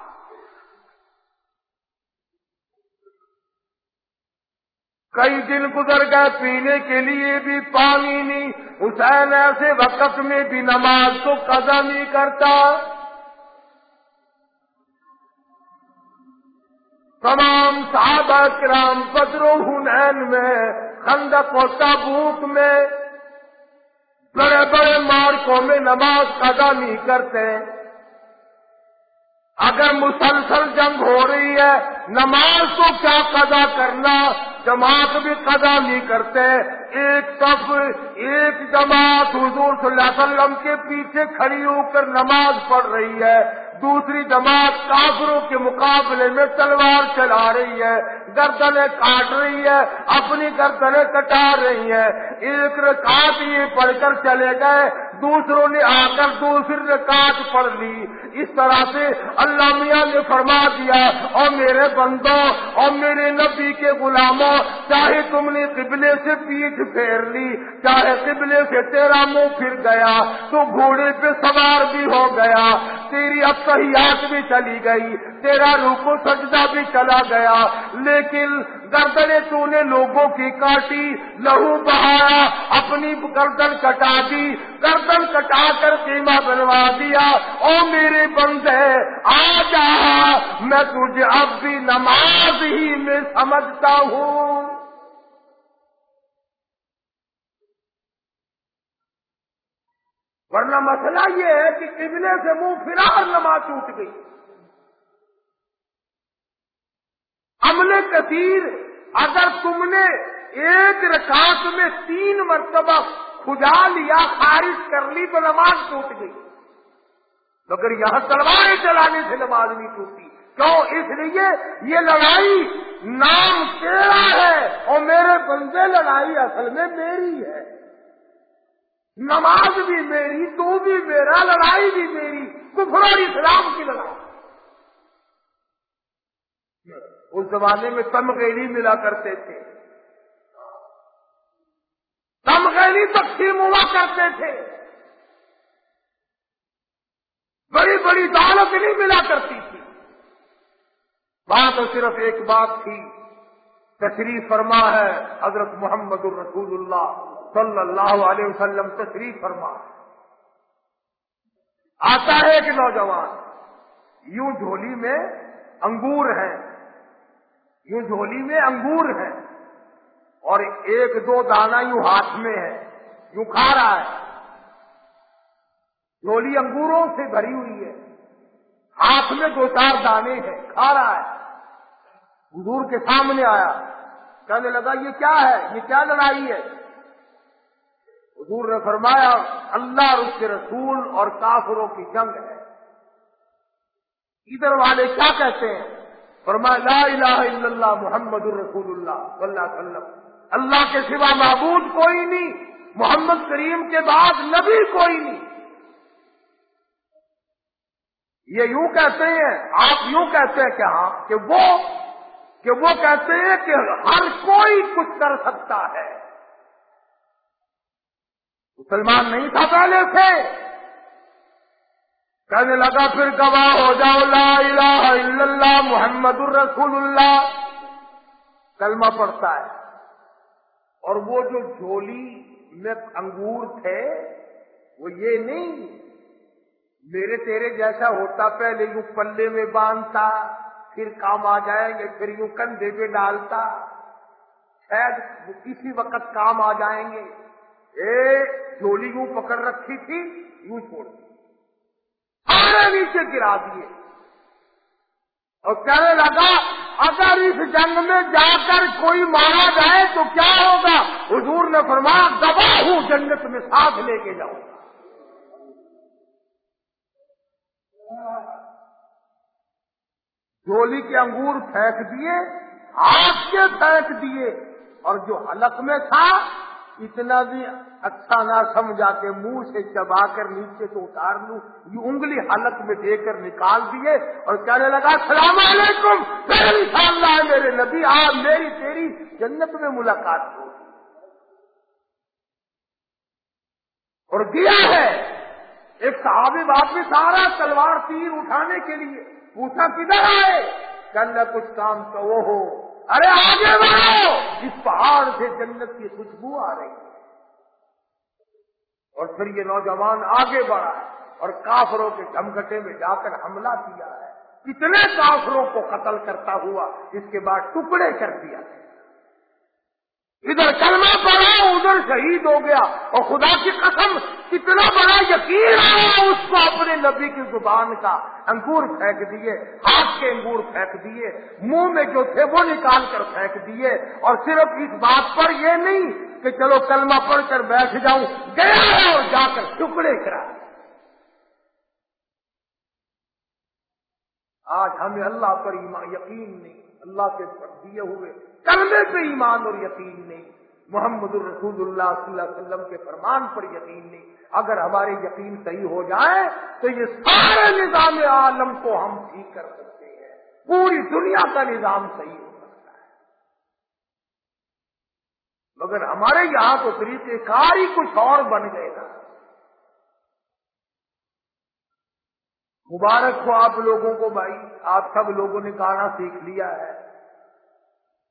کئی دن گزر گئے پینے کے لیے بھی پانی نہیں۔ حسین ایسے وقت میں بھی نماز تو قضا نہیں کرتا۔ تمام صحابہ کرام بدر و حنین میں، خندق و تابوت میں، بڑے بڑے مارکوں میں نماز قضا نہیں کرتے۔ اگر مسلسل جنگ ہو رہی ہے، نماز تو کیا قضا کرنا؟ جماعت بھی قضا نہیں کرتے۔ ایک طف ایک جماعت حضور صلی اللہ علیہ وسلم کے پیچھے کھڑی ہو کر نماز پڑھ رہی ہے۔ دوسری جماعت کافروں کے مقابلے میں تلوار چلا رہی ہے، گردنیں کاٹ رہی ہے، اپنی گردنیں کٹا رہی ہے ایک رکاٹ یہ پڑھ کر چلے گئے۔ دوسروں نے آ کر دوسری رکاٹ پڑھ لی۔ اس طرح سے اللہ میاں نے فرما دیا اور میرے بندوں اور میرے نبی کے غلاموں، چاہے تم نے قبلے سے پیٹ پھیر لی، چاہے قبلے سے تیرا منہ پھر گیا، تو گھوڑے پہ سوار بھی ہو گیا۔ تیری اب بھی چلی گئی، تیرا روکو سجدہ بھی چلا گیا۔ لیکن گردنے تو نے لوگوں کی کاٹی، لہو بہایا، اپنی گردن کٹا دی۔ گردن کٹا کر قیمہ بنوا دیا۔ او میرے بندے، آ جا۔ میں تجھے اب بھی نماز ہی میں سمجھتا ہوں۔ ورنہ مسئلہ یہ ہے کہ قبلے سے منہ پھرا اور نماز ٹوٹ گئی۔ عمل کثیر، اگر تم نے ایک رکعت میں تین مرتبہ کھجا لیا، خارج کر لی تو نماز ٹوٹ گئی۔ مگر یہاں تلواریں چلانے سے نماز نہیں ٹوٹتی۔ کیوں؟ اس لیے یہ لڑائی نام تیرا ہے اور میرے بندے لڑائی اصل میں میری ہے۔ نماز بھی میری، تو بھی میرا، لڑائی بھی میری، کفر اور اسلام کی لڑائی۔ اس زمانے میں تمغیری ملا کرتے تھے۔ تمغیری تقسیم ہوا کرتے تھے۔ بڑی بڑی دولت نہیں ملا کرتی تھی۔ بات صرف ایک بات تھی۔ تشریف فرما ہے، حضرت محمد الرسول اللہ صلی اللہ علیہ وسلم تشریف فرما آتا ہے ایک نوجوان، یوں جھولی میں انگور ہیں۔ یوں جھولی میں انگور ہیں اور ایک دو دانا یوں ہاتھ میں ہے، یوں کھا رہا ہے۔ جھولی انگوروں سے بھری ہوئی ہے۔ ہاتھ میں دو چار دانے ہیں، کھا رہا ہے۔ حضور کے سامنے آیا۔ کہنے لگا، یہ کیا ہے؟ یہ کیا لڑائی ہے؟ حضور نے فرمایا، اللہ اور اس کے رسول اور کافروں کی جنگ ہے۔ ادھر والے کیا کہتے ہیں؟ فرمایا، لا الہ الا اللہ محمد الرسول اللہ صلی اللہ علیہ وسلم. اللہ کے سوا معبود کوئی نہیں، محمد کریم کے بعد نبی کوئی نہیں۔ یہ یوں کہتے ہیں، آپ یوں کہتے ہیں کہ ہاں کہ وہ کہ وہ کہتے ہیں کہ ہر کوئی کچھ کر سکتا ہے۔ مسلمان نہیں تھا پہلے سے۔ کہنے لگا، پھر گواہ ہو جاؤ، لا الہ الا اللہ، محمد الرسول اللہ۔ کلمہ پڑتا ہے۔ اور وہ جو جھولی میں انگور تھے، وہ یہ نہیں، میرے تیرے جیسا ہوتا پہلے یوں پلے میں باندھتا، پھر کام آ جائیں گے، پھر یوں کندھے پہ ڈالتا۔ شاید وہ کسی وقت کام آ جائیں گے۔ اے جولی یوں پکڑ رکھی تھی، یوں چھوڑ دی۔ سارے نیچے گرا دیے۔ اور کہنے لگا، اگر اس جنگ میں جا کر کوئی مارا جائے تو کیا ہوگا؟ حضور نے فرمایا دبا ہوں، جنت میں ساتھ لے کے جاؤں۔ جولی کے انگور پھینک دیے ہاتھ کے پھینک دیے، اور جو حلق میں تھا اتنا بھی اچھا نہ سمجھا کے منہ سے چبا کر نیچے تو اتار لوں، یہ انگلی حلق میں دے کر نکال دیے اور کہنے لگا، السلام علیکم! اللہ میرے نبی آپ میری تیری جنت میں ملاقات ہو اور دیا ہے ایک صحابی باپ میں سارا تلوار تیر اٹھانے کے لیے، پوچھا، کدھر آئے؟ کل کچھ کام تو وہ ہو ارے آگے بڑھو! اس پہاڑ سے جنت کی خوشبو آ رہی ہے۔ اور پھر یہ نوجوان آگے بڑھا ہے اور کافروں کے دھمکٹے میں جا کر حملہ کیا ہے۔ کتنے کافروں کو قتل کرتا ہوا اس کے بعد ٹکڑے کر دیا۔ ادھر کلمہ پڑا ادھر شہید ہو گیا۔ اور خدا کی قسم کتنا بڑا یقین آیا اس کو اپنے نبی کی زبان کا۔ انگور پھینک دیے، ہاتھ کے انگور پھینک دیے، منہ میں جو تھے وہ نکال کر پھینک دیے۔ اور صرف اس بات پر یہ نہیں کہ چلو کلمہ پڑھ کر بیٹھ جاؤں، گیا اور جا کر ٹکڑے کرا۔ آج ہمیں اللہ پر یقین نہیں۔ اللہ کے دیے ہوئے کلمے پہ ایمان اور یقین نہیں۔ محمد الرسول اللہ صلی اللہ علیہ وسلم کے فرمان پر یقین نہیں۔ اگر ہمارے یقین صحیح ہو جائے تو یہ سارے نظام عالم کو ہم ٹھیک کر سکتے ہیں۔ پوری دنیا کا نظام صحیح ہو سکتا ہے۔ مگر ہمارے یہاں تو طریقے کار ہی کچھ اور بن گئے نا۔ مبارک ہو آپ لوگوں کو بھائی۔ آپ سب لوگوں نے گانا سیکھ لیا ہے۔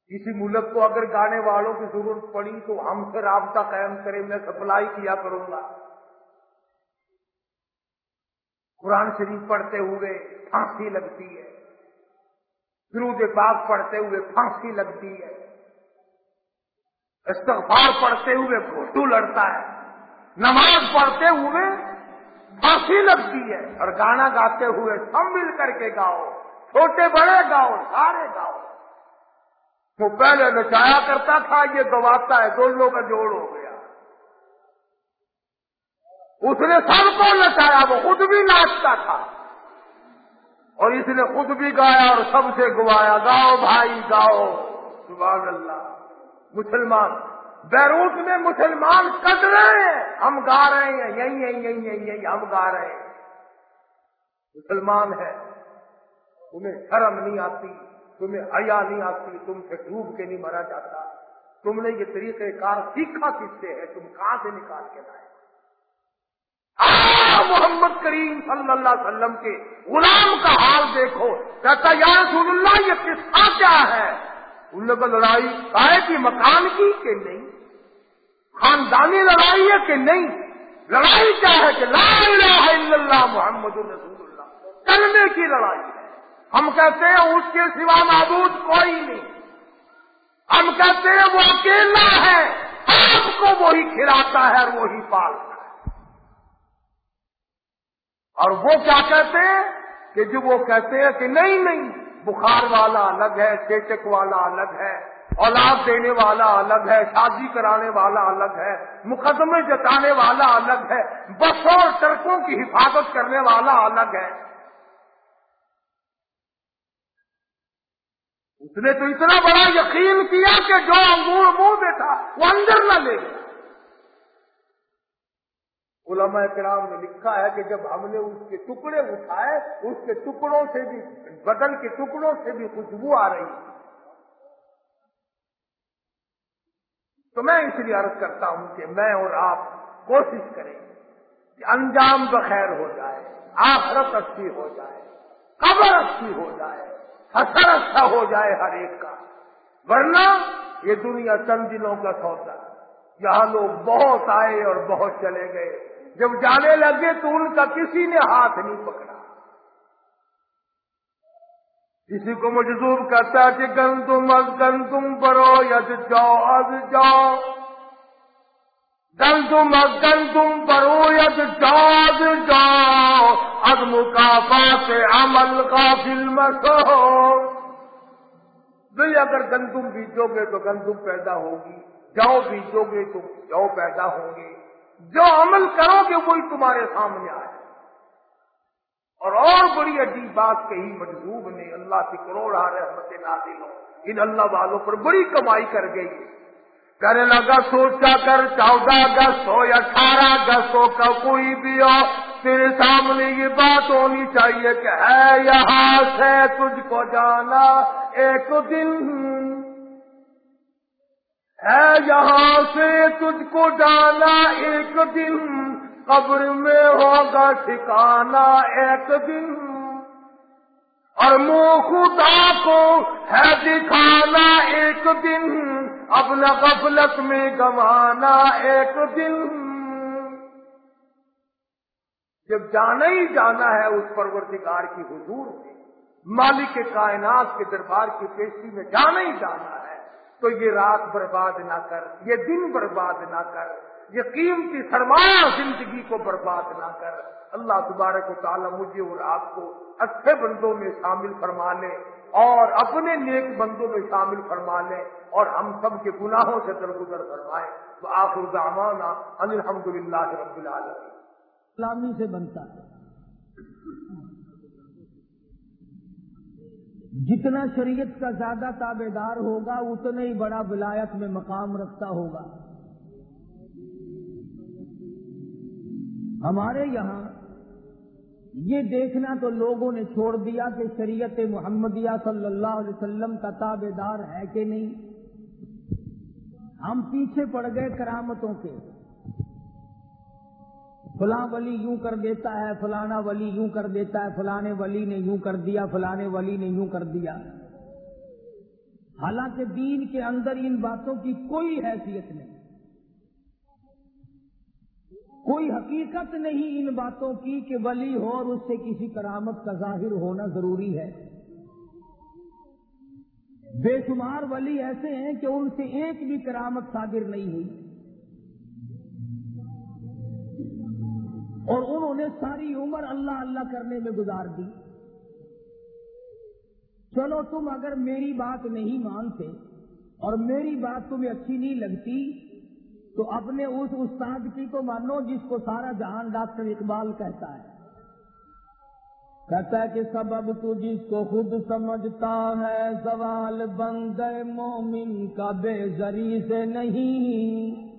کسی ملک کو اگر گانے والوں کی ضرورت پڑی تو ہم سے رابطہ قائم کرے میں سپلائی کیا کروں گا۔ قرآن شریف پڑھتے ہوئے پھانسی لگتی ہے۔ درود پاک پڑھتے ہوئے پھانسی لگتی ہے۔ استغفار پڑھتے ہوئے گھوٹو لڑتا ہے۔ نماز پڑھتے ہوئے پھانسی لگتی ہے اور گانا گاتے ہوئے سب مل کر کے گاؤ، چھوٹے بڑے گاؤ، سارے گاؤ۔ وہ پہلے نچایا کرتا تھا، یہ گواتا ہے، دونوں کا جوڑ ہو گیا۔ اس نے سب کو نچایا، وہ خود بھی ناچتا تھا۔ اور اس نے خود بھی گایا اور سب سے گوایا، گاؤ بھائی، گاؤ۔ سبحان اللہ۔ مسلمان۔ بیروت میں مسلمان کٹ رہے ہیں۔ ہم گا رہے ہیں۔ یہی یہی یہی یہی یہی ہم گا رہے ہیں۔ مسلمان ہے۔ تمہیں شرم نہیں آتی، تمہیں حیا نہیں آتی، تم سے ڈوب کے نہیں مرا جاتا۔ تم نے یہ طریقہ کار سیکھا کس سے ہے؟ تم کہاں سے نکال کے لائے؟ محمد کریم صلی اللہ علیہ وسلم کے غلام کا حال دیکھو۔ کہتا یا رسول اللہ، یہ قصہ کیا ہے؟ ان لوگوں لڑائی کائے کی مکان کی کہ نہیں؟ خاندانی لڑائی ہے کہ نہیں؟ لڑائی کیا ہے کہ لا الہ الا اللہ محمد رسول اللہ؟ کرنے کی لڑائی ہے۔ ہم کہتے ہیں اس کے سوا معبود کوئی نہیں۔ ہم کہتے ہیں وہ اکیلا ہے۔ آپ کو وہی کھلاتا ہے اور وہی پالتا ہے۔ اور وہ کیا کہتے ہیں؟ کہ جو وہ کہتے ہیں کہ نہیں نہیں، بخار والا الگ ہے، چیچک والا الگ ہے۔ اولاد دینے والا الگ ہے، شادی کرانے والا الگ ہے، مقدمے جتانے والا الگ ہے بسوں اور سڑکوں کی حفاظت کرنے والا الگ ہے۔ اس نے تو اتنا بڑا یقین کیا کہ جو منہ منہ میں تھا، وہ اندر نہ لے علماء کرام نے لکھا ہے کہ جب ہم نے اس کے ٹکڑے اٹھائے، اس کے ٹکڑوں سے بھی، بدن کے ٹکڑوں سے بھی خوشبو آ رہی۔ تو میں اس لیے عرض کرتا ہوں کہ میں اور آپ کوشش کریں کہ انجام بخیر ہو جائے، آخرت اچھی ہو جائے، قبر اچھی ہو جائے حسر اچھا ہو جائے ہر ایک کا۔ ورنہ یہ دنیا چند دنوں کا سودا یہاں لوگ بہت آئے اور بہت چلے گئے۔ جب جانے لگے تو ان کا کسی نے ہاتھ نہیں پکڑا۔ کسی کو مجذوب کرتا ہے کہ گن تم از گن تم پرو ید جاؤ، از جاؤ۔ گن تم از گن تم پرو ید جاؤ، از جاؤ۔ از مقافات عمل کا فلم دل اگر گندم بیجو گے تو گندم پیدا ہوگی، جاؤ بیجو گے تو جاؤ پیدا ہوں گے۔ جو عمل کرو گے وہی تمہارے سامنے آئے۔ اور اور بڑی عجیب بات کہی مجذوب نے، اللہ کی کروڑ آ رحمت نازل ہو ان اللہ والوں پر بڑی کمائی کر گئی۔ کرنے لگا، سوچا کر، چودہ اگست ہو یا اٹھارہ اگست ہو کا کوئی بھی ہو، تیرے سامنے یہ بات ہونی چاہیے کہ ہے یہاں سے تجھ کو جانا ایک دن۔ ہے یہاں سے تجھ کو جانا ایک دن۔ قبر میں ہوگا ٹھکانا ایک دن۔ اور منہ خدا کو ہے دکھانا ایک دن۔ اپنا غفلت میں گوانا ایک دن۔ جب جانا ہی جانا ہے اس پرورتگار کی حضور سے، مالک کے کائنات کے دربار کی پیشی میں جانا ہی جانا ہے، تو یہ رات برباد نہ کر، یہ دن برباد نہ کر۔ یہ قیمتی سرمایہ زندگی کو برباد نہ کر۔ اللہ تبارک و تعالیٰ مجھے اور آپ کو اچھے بندوں میں شامل فرما لے اور اپنے نیک بندوں میں شامل فرما لے اور ہم سب کے گناہوں سے درگزر فرمائے۔ تو آخر دعوانا الحمد للہ رب العالمین۔ اسلامی سے بنتا ہے۔ جتنا شریعت کا زیادہ تابے دار ہوگا، اتنا ہی بڑا ولایت میں مقام رکھتا ہوگا۔ ہمارے یہاں یہ دیکھنا تو لوگوں نے چھوڑ دیا کہ شریعت محمدیہ صلی اللہ علیہ وسلم کا تابے دار ہے کہ نہیں۔ ہم پیچھے پڑ گئے کرامتوں کے۔ فلاں ولی یوں کر دیتا ہے، فلانا ولی یوں کر دیتا ہے، فلانے ولی نے یوں کر دیا، فلانے ولی نے یوں کر دیا۔ حالانکہ دین کے اندر ان باتوں کی کوئی حیثیت نہیں۔ کوئی حقیقت نہیں ان باتوں کی کہ ولی ہو اور اس سے کسی کرامت کا ظاہر ہونا ضروری ہے۔ بے شمار ولی ایسے ہیں کہ ان سے ایک بھی کرامت صادر نہیں ہوئی۔ اور انہوں نے ساری عمر اللہ اللہ کرنے میں گزار دی۔ چلو تم اگر میری بات نہیں مانتے اور میری بات تمہیں اچھی نہیں لگتی تو اپنے اس استاد کی کو مانو جس کو سارا جہان ڈاکٹر اقبال کہتا ہے۔ کہتا ہے کہ سبب تو جس کو خود سمجھتا ہے سوال بن مومن کا بے زری سے نہیں۔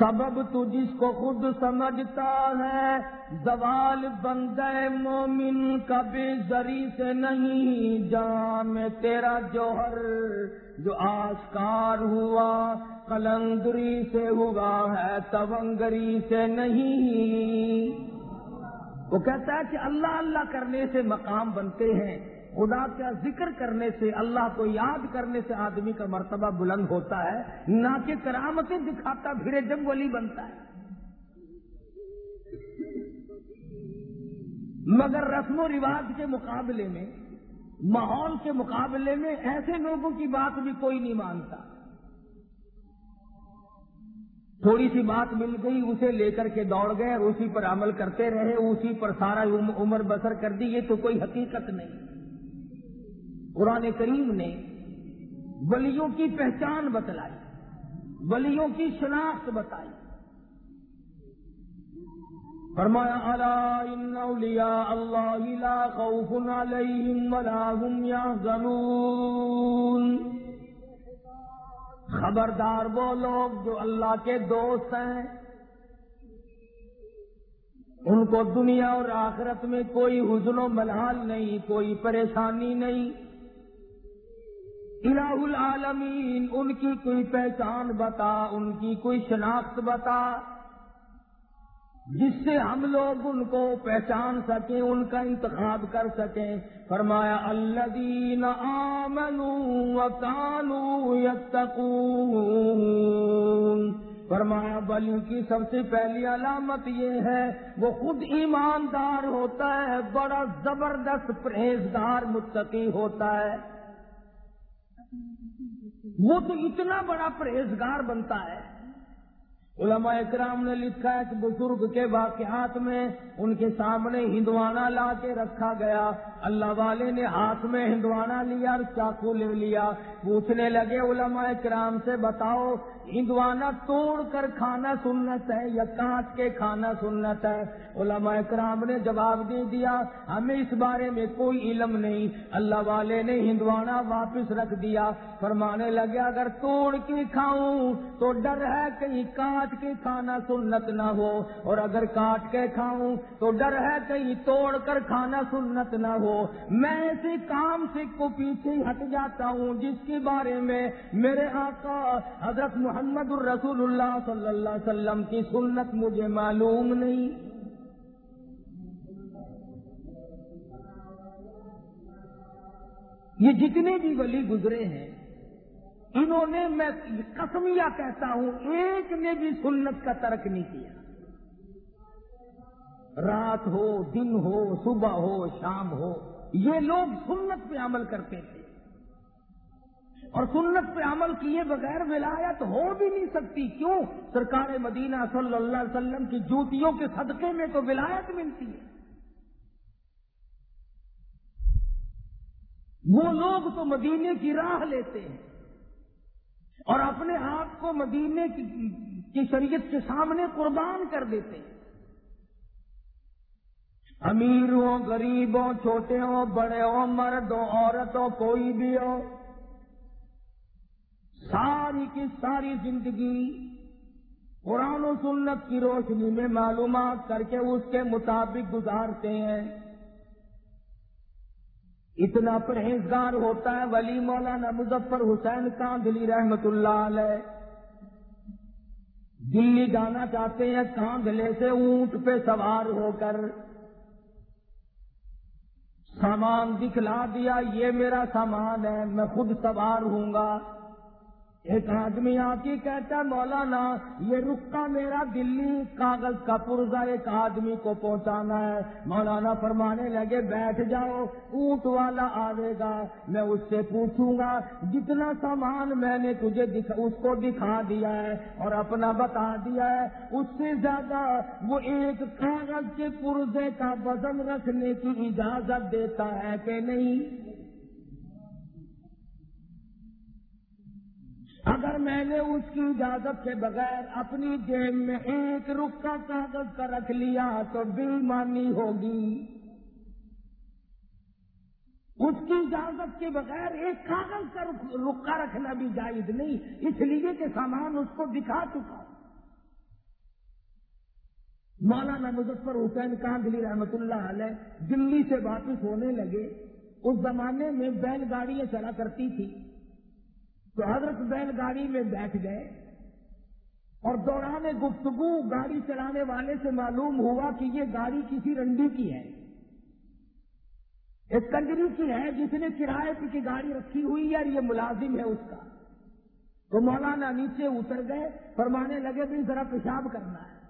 سبب تو جس کو خود سمجھتا ہے، زوال بندے مومن کبھی زری سے نہیں جام میں تیرا جوہر جو آسکار ہوا کلندری سے ہوا ہے، تونگری سے نہیں۔ وہ کہتا ہے کہ اللہ اللہ کرنے سے مقام بنتے ہیں۔ خدا کا ذکر کرنے سے، اللہ کو یاد کرنے سے آدمی کا مرتبہ بلند ہوتا ہے۔ نہ کہ کرامتیں دکھاتا، بھیڑے جب ولی بنتا ہے۔ مگر رسم و رواج کے مقابلے میں، ماحول کے مقابلے میں ایسے لوگوں کی بات بھی کوئی نہیں مانتا۔ تھوڑی سی بات مل گئی، اسے لے کر کے دوڑ گئے اور اسی پر عمل کرتے رہے، اسی پر سارا عمر بسر کر دی، یہ تو کوئی حقیقت نہیں۔ قرآن کریم نے ولیوں کی پہچان بتلائی، ولیوں کی شناخت بتائی۔ فرمایا اولیاء اللہ لا خوف علیہم ولا هم يحزنون خبردار وہ لوگ جو اللہ کے دوست ہیں، ان کو دنیا اور آخرت میں کوئی حزن و ملال نہیں، کوئی پریشانی نہیں۔ الہ العالمین، ان کی کوئی پہچان بتا، ان کی کوئی شناخت بتا۔ جس سے ہم لوگ ان کو پہچان سکیں، ان کا انتخاب کر سکیں۔ فرمایا، الذین آمنوا وکانوا یتقون۔ فرمایا، بلی کی سب سے پہلی علامت یہ ہے، وہ خود ایماندار ہوتا ہے، بڑا زبردست پرہیزگار متقی ہوتا ہے۔ وہ تو اتنا بڑا پرہیزگار بنتا ہے علماء اکرام نے لکھا ہے کہ بزرگ کے واقعات میں ان کے سامنے ہندوانا لا کے رکھا گیا۔ اللہ والے نے ہاتھ میں ہندوانا لیا اور چاقو لے لیا۔ پوچھنے لگے علماء اکرام سے، بتاؤ ہندوانا توڑ کر کھانا سنت ہے یا کاٹ کے کھانا سنت ہے؟ علماء اکرام نے جواب دے دیا، ہمیں اس بارے میں کوئی علم نہیں۔ اللہ والے نے ہندوانا واپس رکھ دیا۔ فرمانے لگے، اگر توڑ کے کھاؤں تو ڈر ہے کہیں کاٹ کے کھانا سنت نہ ہو اور اگر کاٹ کے کھاؤں تو ڈر ہے کہیں توڑ کر کھانا سنت نہ ہو میں ایسے کام سے کو پیچھے ہٹ جاتا ہوں جس کے بارے میں میرے آقا حضرت محمد الرسول اللہ صلی اللہ علیہ وسلم کی سنت مجھے معلوم نہیں۔ یہ جتنے بھی ولی گزرے ہیں انہوں نے میں قسمیہ کہتا ہوں، ایک نے بھی سنت کا ترک نہیں کیا۔ رات ہو، دن ہو، صبح ہو، شام ہو، یہ لوگ سنت پہ عمل کرتے تھے۔ اور سنت پہ عمل کیے بغیر ولایت ہو بھی نہیں سکتی۔ کیوں؟ سرکار مدینہ صلی اللہ علیہ وسلم کی جوتیوں کے صدقے میں تو ولایت ملتی ہے۔ وہ لوگ تو مدینے کی راہ لیتے ہیں۔ اور اپنے آپ کو مدینے کی شریعت کے سامنے قربان کر دیتے ہیں۔ امیر ہو غریب ہو چھوٹے ہو بڑے ہو مرد ہو عورت ہو کوئی بھی ہو، ساری کی ساری زندگی قرآن و سنت کی روشنی میں معلومات کر کے اس کے مطابق گزارتے ہیں۔ اتنا پرہیزگار ہوتا ہے ولی مولانا مظفر حسین کاندلی رحمت اللہ علیہ۔ دلی جانا چاہتے ہیں، کاندلے سے اونٹ پہ سوار ہو کر۔ سامان دکھلا دیا، یہ میرا سامان ہے، میں خود سوار ہوں گا۔ ایک آدمی آ کے کہتا مولانا، یہ رکا میرا دلی کاغذ کا پرزا ایک آدمی کو پہنچانا ہے۔ مولانا فرمانے لگے، بیٹھ جاؤ، اونٹ والا آئے گا، میں اس سے پوچھوں گا، جتنا سامان میں نے تجھے اس کو دکھا دیا ہے اور اپنا بتا دیا ہے۔ اس سے زیادہ وہ ایک کاغذ کے پرزے کا وزن رکھنے کی اجازت دیتا ہے کہ نہیں؟ اگر میں نے اس کی اجازت کے بغیر اپنی جیب میں ایک رخ کا کاغذ کا رکھ لیا تو بےمانی ہوگی۔ اس کی اجازت کے بغیر ایک کاغذ کا رکا رکھنا بھی جائز نہیں، اس لیے کہ سامان اس کو دکھا چکا۔ مولانا مظفر حسین کاندلی رحمت اللہ علیہ دلی سے واپس ہونے لگے۔ اس زمانے میں بیل گاڑیاں چلا کرتی تھی تو حضرت بیل گاڑی میں بیٹھ گئے اور دوران گفتگو گاڑی چلانے والے سے معلوم ہوا کہ یہ گاڑی کسی رنڈی کی ہے، ایک کنجری کی ہے جس نے کرائے کی گاڑی رکھی ہوئی ہے اور یہ ملازم ہے اس کا۔ تو مولانا نیچے اتر گئے، فرمانے لگے بھی ذرا پیشاب کرنا ہے۔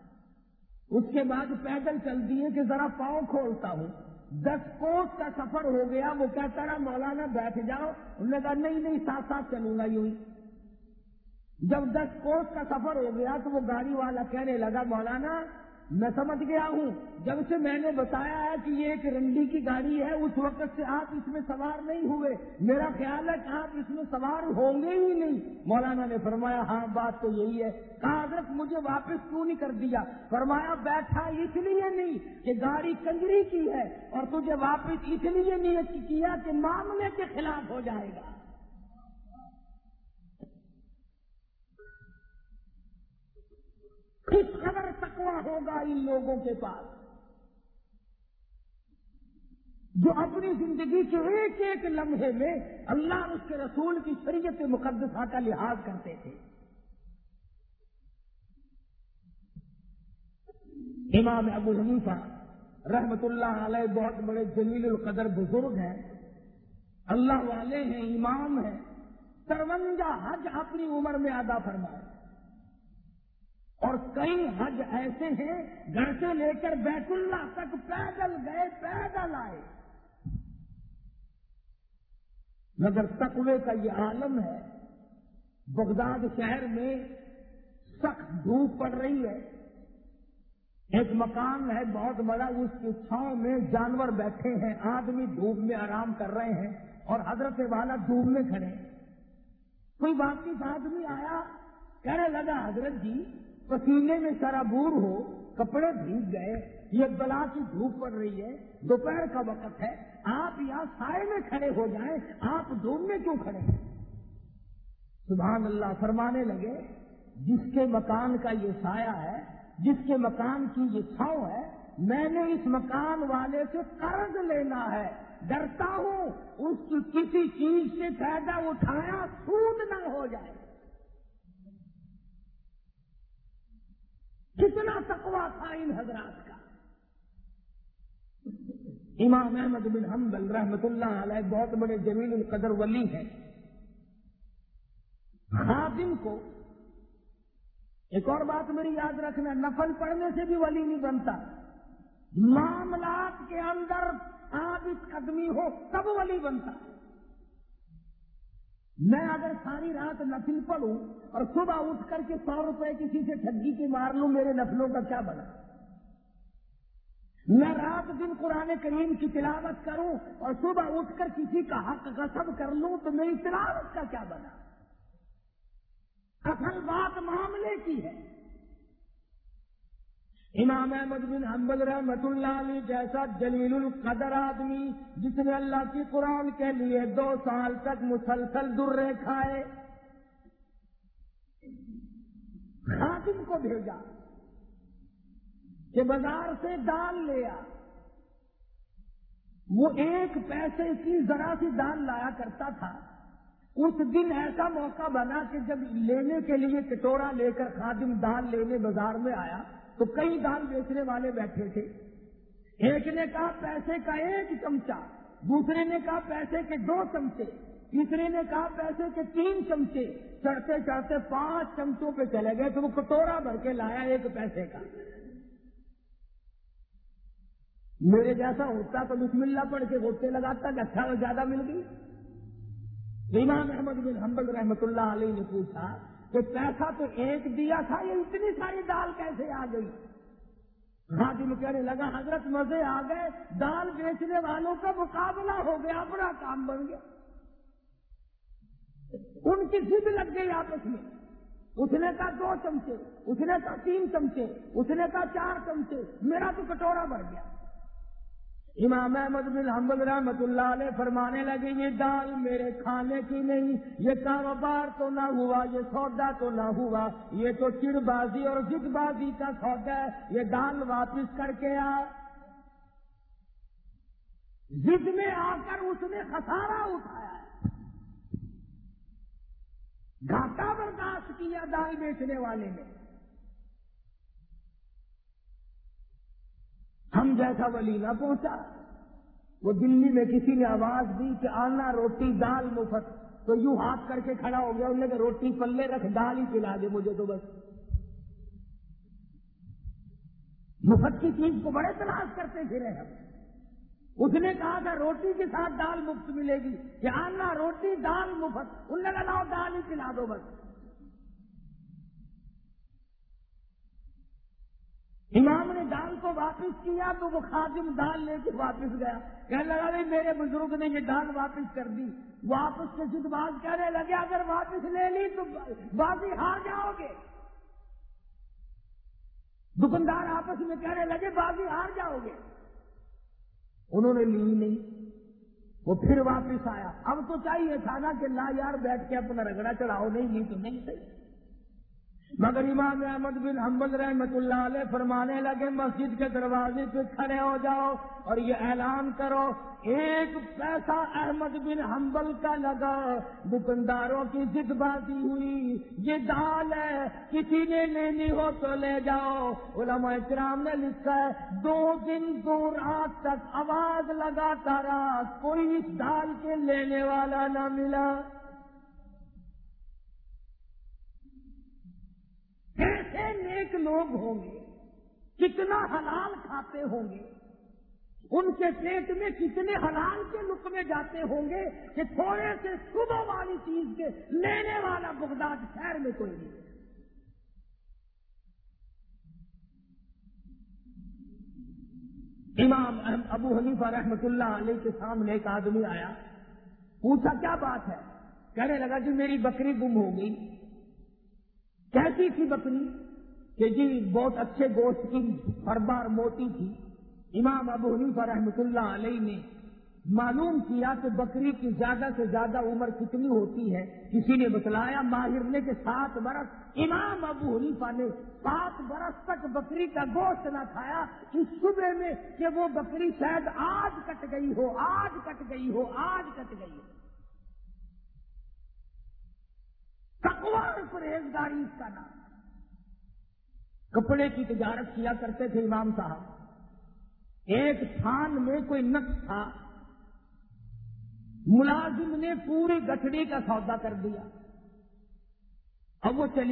اس کے بعد پیدل چل دیے کہ ذرا پاؤں کھولتا ہوں۔ دس کوس کا سفر ہو گیا، وہ کہتا رہا، مولانا بیٹھ جاؤ۔ انہوں نے کہا، نہیں نہیں، ساتھ ساتھ چلوں گا، یوں جب دس کوس کا سفر ہو گیا تو وہ گاڑی والا کہنے لگا، مولانا میں سمجھ گیا ہوں۔ جب سے میں نے بتایا ہے کہ یہ ایک رنڈی کی گاڑی ہے، اس وقت سے آپ اس میں سوار نہیں ہوئے۔ میرا خیال ہے کہ آپ اس میں سوار ہوں گے ہی نہیں۔ مولانا نے فرمایا ہاں بات تو یہی ہے۔ کہا، حضرت، مجھے واپس کیوں نہیں کر دیا؟ فرمایا، بیٹھا اس لیے نہیں کہ گاڑی کنجری کی ہے اور تجھے واپس اس لیے نہیں کیا کہ معاملے کے خلاف ہو جائے گا۔ کس قدر تکوا ہوگا ان لوگوں کے پاس جو اپنی زندگی کے ایک ایک لمحے میں اللہ اس کے رسول کی شریعت مقدسہ کا لحاظ کرتے تھے۔ امام ابو حنیفہ رحمت اللہ علیہ بہت بڑے جلیل القدر بزرگ ہیں۔ اللہ والے ہیں، امام ہیں۔ ترونجا حج اپنی عمر میں ادا فرمائے۔ اور کئی حج ایسے ہیں، گھر سے لے کر بیت اللہ تک پیدل گئے، پیدل آئے۔ مگر تقوی کا یہ عالم ہے، بغداد شہر میں سخت دھوپ پڑ رہی ہے۔ ایک مکان ہے بہت بڑا، اس کی چھاؤں میں جانور بیٹھے ہیں، آدمی دھوپ میں آرام کر رہے ہیں اور حضرت والا دھوپ میں کھڑے۔ کوئی واپس آدمی آیا، کہنے لگا، حضرت جی پسینے میں سرابور ہو، کپڑے بھیگ گئے، یہ بلا کی دھوپ پڑ رہی ہے، دوپہر کا وقت ہے، آپ یہاں سائے میں کھڑے ہو جائیں، آپ دھوپ میں کیوں کھڑے ہیں؟ سبحان اللہ، فرمانے لگے، جس کے مکان کا یہ سایہ ہے، جس کے مکان کی یہ چھاؤں ہے، میں نے اس مکان والے سے قرض لینا ہے، ڈرتا ہوں، اس کی کسی چیز سے فائدہ اٹھایا سود نہ ہو جائے۔ کتنا تقوا تھا ان حضرات کا۔ امام احمد بن حنبل رحمت اللہ علیہ بہت بڑے جمیل القدر ولی ہیں۔ خادم کو ایک اور بات میری یاد رکھنا، نفل پڑھنے سے بھی ولی نہیں بنتا۔ معاملات کے اندر ثابت قدمی ہو تب ولی بنتا۔ میں اگر ساری رات نفل پڑھوں اور صبح اٹھ کر کے سو روپے کسی سے ٹھگی کی مار لوں، میرے نفلوں کا کیا بنا میں رات دن قرآن کریم کی تلاوت کروں اور صبح اٹھ کر کسی کا حق غصب کر لوں، تو میری تلاوت کا کیا بنا اصل بات معاملے کی ہے۔ امام احمد بن حنبل رحمت اللہ علی جیسا جلیل القدر آدمی جس نے اللہ کی قرآن کے لیے دو سال تک مسلسل درے کھائے خادم کو بھیجا، کہ بازار سے دال لیا وہ ایک پیسے کی ذرا سی دال لایا کرتا تھا۔ اس دن ایسا موقع بنا کہ جب لینے کے لیے کٹورا لے کر خادم دال لینے بازار میں آیا تو کئی دال بیچنے والے بیٹھے تھے۔ ایک نے کہا پیسے کا ایک چمچا دوسرے نے کہا پیسے کے دو چمچے، تیسرے نے کہا پیسے کے تین چمچے۔ چڑھتے چڑھتے پانچ چمچوں پہ چلے گئے تو وہ کٹورا بھر کے لایا ایک پیسے کا۔ میرے جیسا ہوتا تو بسم اللہ پڑھ کے ہوتے لگاتا کہ اچھا زیادہ مل گئی۔ امام احمد بن حنبل رحمت اللہ علیہ نے پوچھا کہ پیسہ تو ایک دیا تھا، یہ اتنی ساری دال کیسے آ گئی؟ خادم کہنے لگا، حضرت مزے آ گئے، دال بیچنے والوں کا مقابلہ ہو گیا، بڑا کام بن گیا۔ ان کی ضد لگ گئی آپس میں۔ اس نے کہا دو چمچے، اس نے کہا تین چمچے، اس نے کہا چار چمچے، میرا تو کٹورا بھر گیا۔ امام احمد بن حمد رحمت اللہ علیہ فرمانے لگے، یہ دال میرے کھانے کی نہیں، یہ کاروبار تو نہ ہوا، یہ سودا تو نہ ہوا، یہ تو چڑ بازی اور ضد بازی کا سودا ہے، یہ دال واپس کر کے آ۔ ضد میں آ کر اس نے خسارہ اٹھایا۔ گھاٹا برداشت کیا دال بیچنے والے نے۔ ہم جیسا ولی نہ پہنچا۔ وہ دلی میں کسی نے آواز دی کہ آنا روٹی دال مفت۔ تو یوں ہاتھ کر کے کھڑا ہو گیا۔ انہوں نے کہ روٹی پلے رکھ، دال ہی کھلا دے مجھے تو بس۔ مفت کی چیز کو بڑے تلاش کرتے پھرے ہم۔ اس نے کہا تھا، روٹی کے ساتھ دال مفت ملے گی۔ کہ آنا روٹی دال مفت۔ انہوں نے کہا دال ہی کھلا دو بس۔ امام نے دال کو واپس کیا، تو وہ خادم دال لے کے واپس گیا۔ کہنے لگا بھائی میرے بزرگ نے یہ دال واپس کر دی۔ واپس سے سدھ باز کہنے لگے، اگر واپس لے لی تو بازی ہار جاؤ گے۔ دکاندار آپس میں کہنے لگے، بازی ہار جاؤ گے۔ انہوں نے لی نہیں، وہ پھر واپس آیا۔ اب تو چاہیے تھا نا کہ لا یار بیٹھ کے اپنا رگڑا چڑھاؤ، نہیں لی تو نہیں صحیح۔ مگر امام احمد بن حمد رحمت اللہ علیہ فرمانے لگے، مسجد کے دروازے پہ کھڑے ہو جاؤ اور یہ اعلان کرو، ایک پیسہ احمد بن حنبل کا لگا دکانداروں کی ضد بازی ہوئی، یہ دال ہے، کسی نے لینی ہو تو لے جاؤ۔ علماء کرام نے لکھا ہے، دو دن دو رات تک آواز لگاتا رہا، کوئی اس دال کے لینے والا نہ ملا۔ کیسے نیک لوگ ہوں گے؟ کتنا حلال کھاتے ہوں گے؟ ان کے پیٹ میں کتنے حلال کے لک میں جاتے ہوں گے کہ تھوڑے سے صبح والی چیز کے لینے والا بغداد شہر میں کوئی نہیں۔ امام ابو حنیفہ رحمت اللہ علیہ کے سامنے ایک آدمی آیا، پوچھا، کیا بات ہے؟ کہنے لگا جی میری بکری گم ہو گئی۔ کیسی تھی بکری کہ جی بہت اچھے گوشت کی فربار موتی تھی۔ امام ابو حنیفہ رحمۃ اللہ علیہ نے معلوم کیا کہ بکری کی زیادہ سے زیادہ عمر کتنی ہوتی ہے۔ کسی نے بتلایا ماہر نے کہ سات برس۔ امام ابو حنیفہ نے سات برس تک بکری کا گوشت نہ کھایا۔ اس صبح میں کہ وہ بکری شاید آج کٹ گئی ہو، آج کٹ گئی ہو، آج کٹ گئی ہو۔ تقوار پرہیزگاری اس کا نام. کپڑے کی تجارت کیا کرتے تھے امام صاحب؟ ایک تھان میں کوئی نقص تھا. ملازم نے پوری گٹڑی کا سودا کر دیا. اب وہ چلی